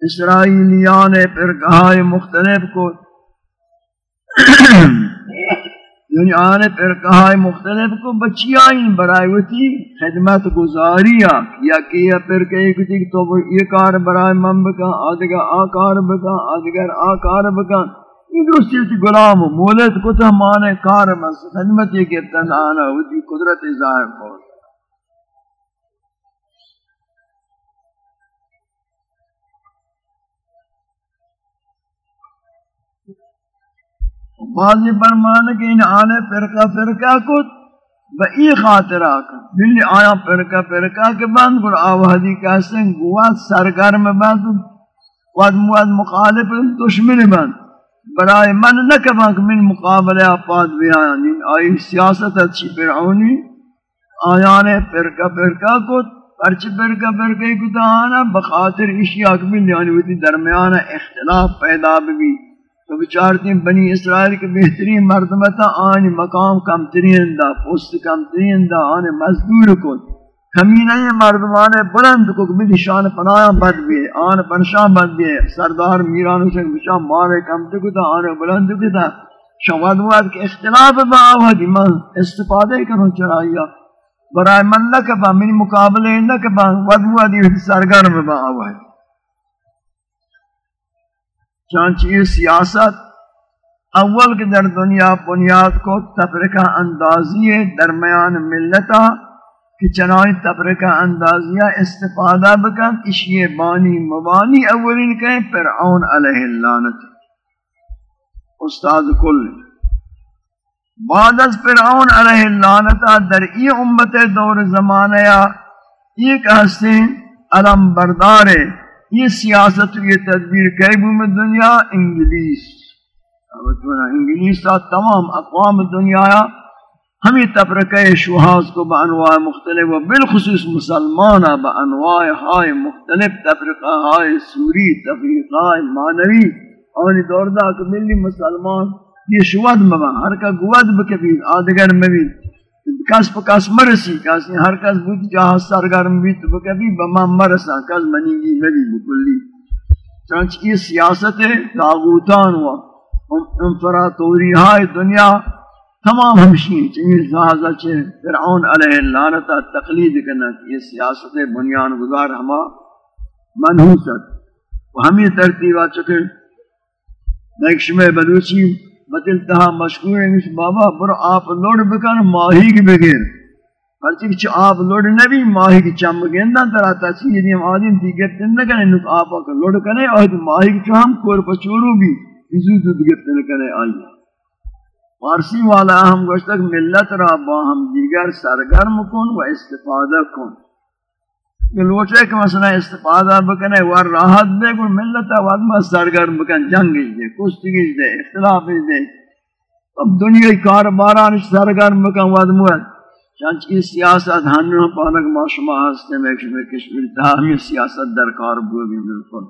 S1: اسرائیلیان پر فرقہ مختلف کو۔ یعنی آنے پر کہا مختلف کو بچیاں برائے ہوتی خدمت گزاریاں، یا کیا پر کہے کچھ تو یہ کار برائے من بکا آدھگا آکار بکا آدھگر آکار بکا یہ درستی ہوتی غلام مولد کو تو مانے کار مس خدمت یہ کہ آنا ہوتی قدرت ظاہر ہو بعضی فرمان کہ ان آنے فرقہ فرقہ کو بئی خاطر آکا۔ بلی آیا فرقہ فرقہ کے بند گر آوہدی کہتے ہیں گواد سرگرم بند واد مواد مخالف دشمن بند برای من نکبا کہ من مقابلہ آپاد بیانی آئی سیاست اچھی فرعونی آیانے فرقہ فرقہ کو پرچ فرقہ فرقہ کو آنا بخاطر اشیاء کبھی لیانی ہوتی درمیان اختلاف پیدا بھی۔ تو بچارتی بنی اسرائیل کے بہترین مردمتا آنی مقام کم ترین دا پوست کم ترین دا، آنی مزدور کو کمینہ مردمان بلند کو کبھی شان پنایا بد بھی، آن پنشان بد بھی۔ سردار میرانو سے بچان مارے کم تکو تا آنے بلند کو تا شواد واد کے اختلاف با آوہدی من استفادہ کروں چرائیا برای من لکبا منی مقابلے لکبا ود وادی سرگرم با آوہدی چانچہ سیاست، اول کے در دنیا بنیاد کو تفرقہ اندازی درمیان ملتا، کہ چنائی تفرقہ اندازیہ استفادہ بکن اشیئے بانی مبانی اولین کہیں فرعون علیہ اللانت استاد کل، بعد از فرعون علیہ اللانتا در ای امت دور زمانہ یا ایک حسین علم بردار یہ سیاست و یہ تدبیر کئی بوم دنیا، انگلیس۔ انگلیس تا تمام اقوام دنیا ہمیں تفرقہ شوہاز کو بانواع مختلف و بالخصوص مسلمانہ بانواع ہائے مختلف تفرقہ ہائے سوری تفریقہ مانوی اور دور دا کہ ملی مسلمان، یہ شواد مبا ہر کا گواد بکبی آدگر مبی کس پا کس مرسی کس ہر کس بود جہاں سرگرم بیت بکبی بما مرسا کس منی گی مبی بکلی۔ چنانچہ یہ سیاست تاغوتان و امپراتوری ہائے دنیا تمام ہمشی چنگی زہازہ چھے، فرعون علیہ اللانتا تقلید کرنا کہ یہ سیاست بنیان گزار ہما منحوست۔ و ہمیں ترتیبہ چکے۔ نیکشم بلوچی بطلتہا مشکور ہے بابا بر آپ لوڑ بکن ماہی کی بغیر۔ ہر چیز آپ لوڑ نبی ماہی کی چم گیندہ ترا تسیر ہم یعنی آدم تھی گفتن نکنے نک آپا کا لوڑ کنے اور ماہی کی چم کور پچورو بھی۔ وزود گفتن کنے آئی فارسی والا ہم گوشتک ملت را با ہم دیگر سرگرم کن و استفادہ کن۔ یہ لوٹے کہ مثلا استفادہ بکنے ور راحت دے کن ملت وادما سرگرم بکن، جنگ دے کشتگی دے، اختلاف دے۔ اب دنیا کارباران سرگرم بکن وادما چانچ کی سیاست ہنو پانک ما شما ہستے میں کشمیر تھا ہمیں سیاست درکار بوگی بالکل۔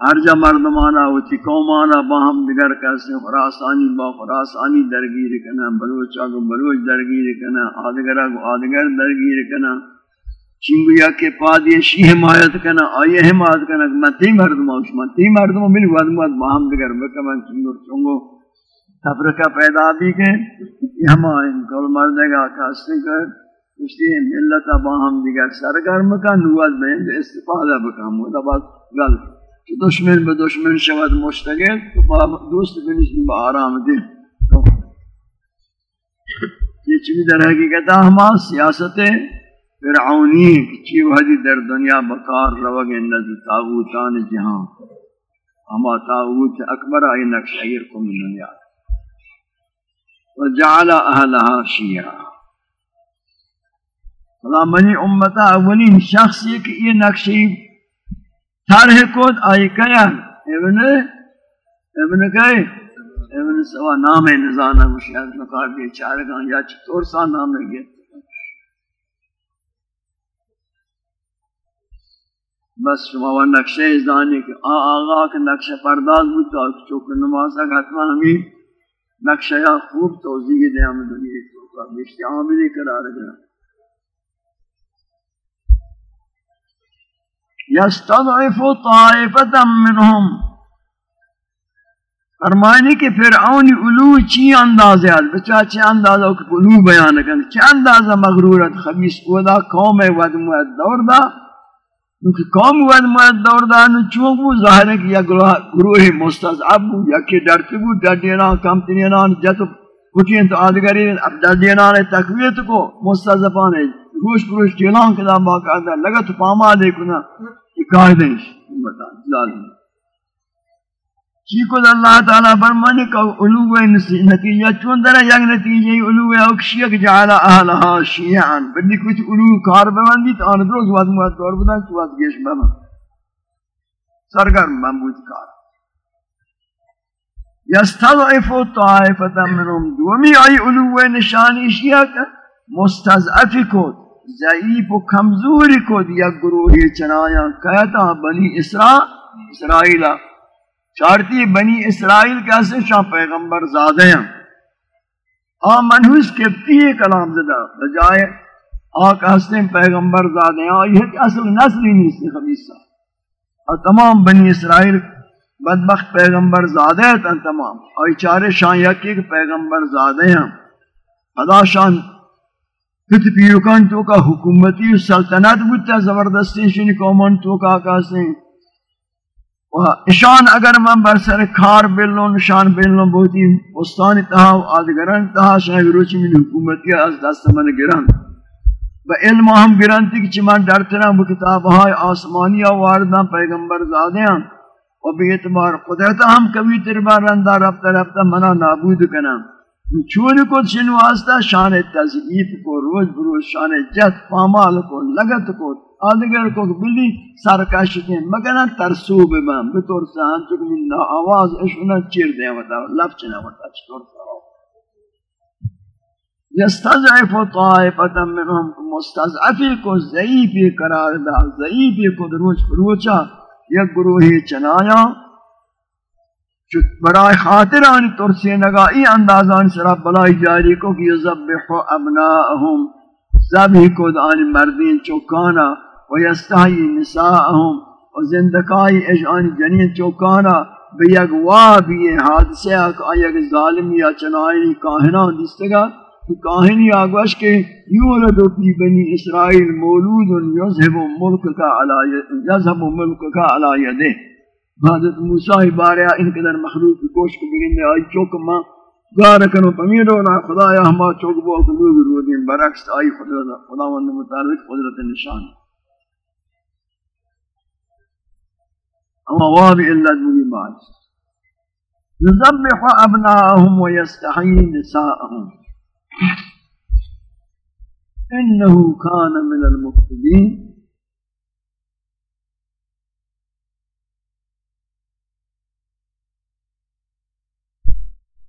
S1: ہر جا مردمانا ہوتی قومانا باہم دگر کیسے خراسانی با خراسانی درگیر کنا بلوچا کو بلوچ درگیر کنا آدگرہ کو آدگر درگیر کنا، چنگویا کے پادی شی حمایت کنا، آئیے حمایت کنا میں تی مردم آوش میں تی مردم من ودمت باہم دگر بکمن چنگو چنگو تفرقہ پیدا بھی کے، یہ ہمائیں کل مردگا کاستے کر کشتی ملتا باہم دگر سرگرم کا نواز بین استفادہ بکم، وہ دبات غلط کہ دشمن به دشمن شود مشتغل تو با دوست بنشین با آرام دل. یہ چیز در حقیقت ہما سیاست فرعونی، چی وحدی در دنیا بکار روگ نزد تاغوتان جہاں ہما تاغوت اکبر آئی نقش اگر کو من دنیا وجعل اہلها شیعہ فلا منی یعنی امتا اولین شخص یہ کہ یہ نقشی طرح کود آئی کیا ابن ابن کئی ابن سوا نام نزانہ مشاہد مقار کے چارگان یا چطور سا نام گئے بس شما و نقشہ ازدانی کہ آ آغا کے نقشہ پرداز بودتا چوکر نمازہ گھتما ہمیں نقشہ یا خوب توضیح دے ہمیں دنیا چوکا بیشتی عاملی قرار گیا یستضعف طائفتا منهم فرمانی کہ فرعون علو چی انداز ہے بچا چی انداز ہے کہ علو بیان کرنے چی انداز مغرورت خبیص اودا قوم ود موید دور دا؟ کیونکہ قوم ود موید دور دا، نو چونکو ظاہر ہے کہ یا گروہ مستضعب بو یا کہ ڈرتے بو ڈر دینا کم تنینا جتو کچھ تو آدگری اب ڈر دینا تقویت کو مستضعفان ہے۔ روش روش جیلان کدا، باقاعدہ لگت پاما دے کنا۔ قاعدہ بتا ظالم چیکو اللہ تعالی فرمانے کہ علو نتیجہ چون درا یک نتیجہ علو اکشیہ کہ جعل اہلها شیعا۔ بدی کچھ علو کار بمندی تو آن دروز واد مواد دور بدن تو واد گیش بمن سرگرم ممبود کار۔ یستضعف طائفتا منهم۔ دومی آئی علو نشانی شیعہ کہ مستضعف کود۔ ضعیف و کمزوری کو دیا گروہی چنایا، کہتا بنی اسرا اسرائیلہ چارتی بنی اسرائیل کیسے شاہ پیغمبر زادے ہیں؟ آ منحوس کفتی کلام زدہ، بجائے آ کہستے پیغمبر زادے ہیں، یہ اصل نسل ہی نہیں سی خبیصہ۔ اور تمام بنی اسرائیل بدبخت پیغمبر زادے ہیں تمام۔ اور چارے شاہ یکی پیغمبر زادے ہیں۔ خدا شان پت پیوکان تو کا حکومتی سلطنت بودتا زبردستی شنی کومن تو کا کاسیں و اشان اگر من بر سر کار بلن نشان بلن بہتی استان تہا و آدگران تہا شاہ روچی من حکومتی از دست من گران. و علم ہم گرانتی کہ من ڈرتنا وہ کتابهای آسمانی وارداں پیغمبر زادیاں و بے اعتبار قدرت ہم کبھی تربار اندار رفتہ رفتہ منا نابود کنا چون کو چن واسطہ، شان تضعیف کو، روز بروز شان جت، پامال کو، لگت کو، آدگر کو بلی سرکشتیں مگر ترسوب من بطور سہن چکہ من آواز اشونا چیر دیں وطا لفظ نہ وطا، چطور سہن یستضعف طائفتا منهم مستضعفی کو، ضعیفی قرار دا، ضعیفی کو دروچ پروچا یک گروہی چنایا برای خاطر آنی ترسی نگائی اندازان سرا بلائی جاری کو کہ یزبحو ابناءہم، زبی کو دانی مردین چوکانا و یستحی نساءہم، و زندکائی اجانی جنین چوکانا بیگ وابی حادثے آکا یک ظالم یا چنائی کاہنان دستگا کاہنی آگوش کے یولد فی بنی اسرائیل مولود یذہب ملک کا علی یذہب ملک کا علی یدہ۔ حضرت موسی بارے ان کے در مخلوق کوش کو بگن دے آئی چوک ماں گار کنو پمیرو نا خدایا ہما چوک بو قلوب رو دین برعکس آئی قدرت خداوند مطابق قدرت نشان. اما وابی اللہ دنی باعث يذبح أبناءهم ويستحيي نساءهم. إنه كان من المفسدين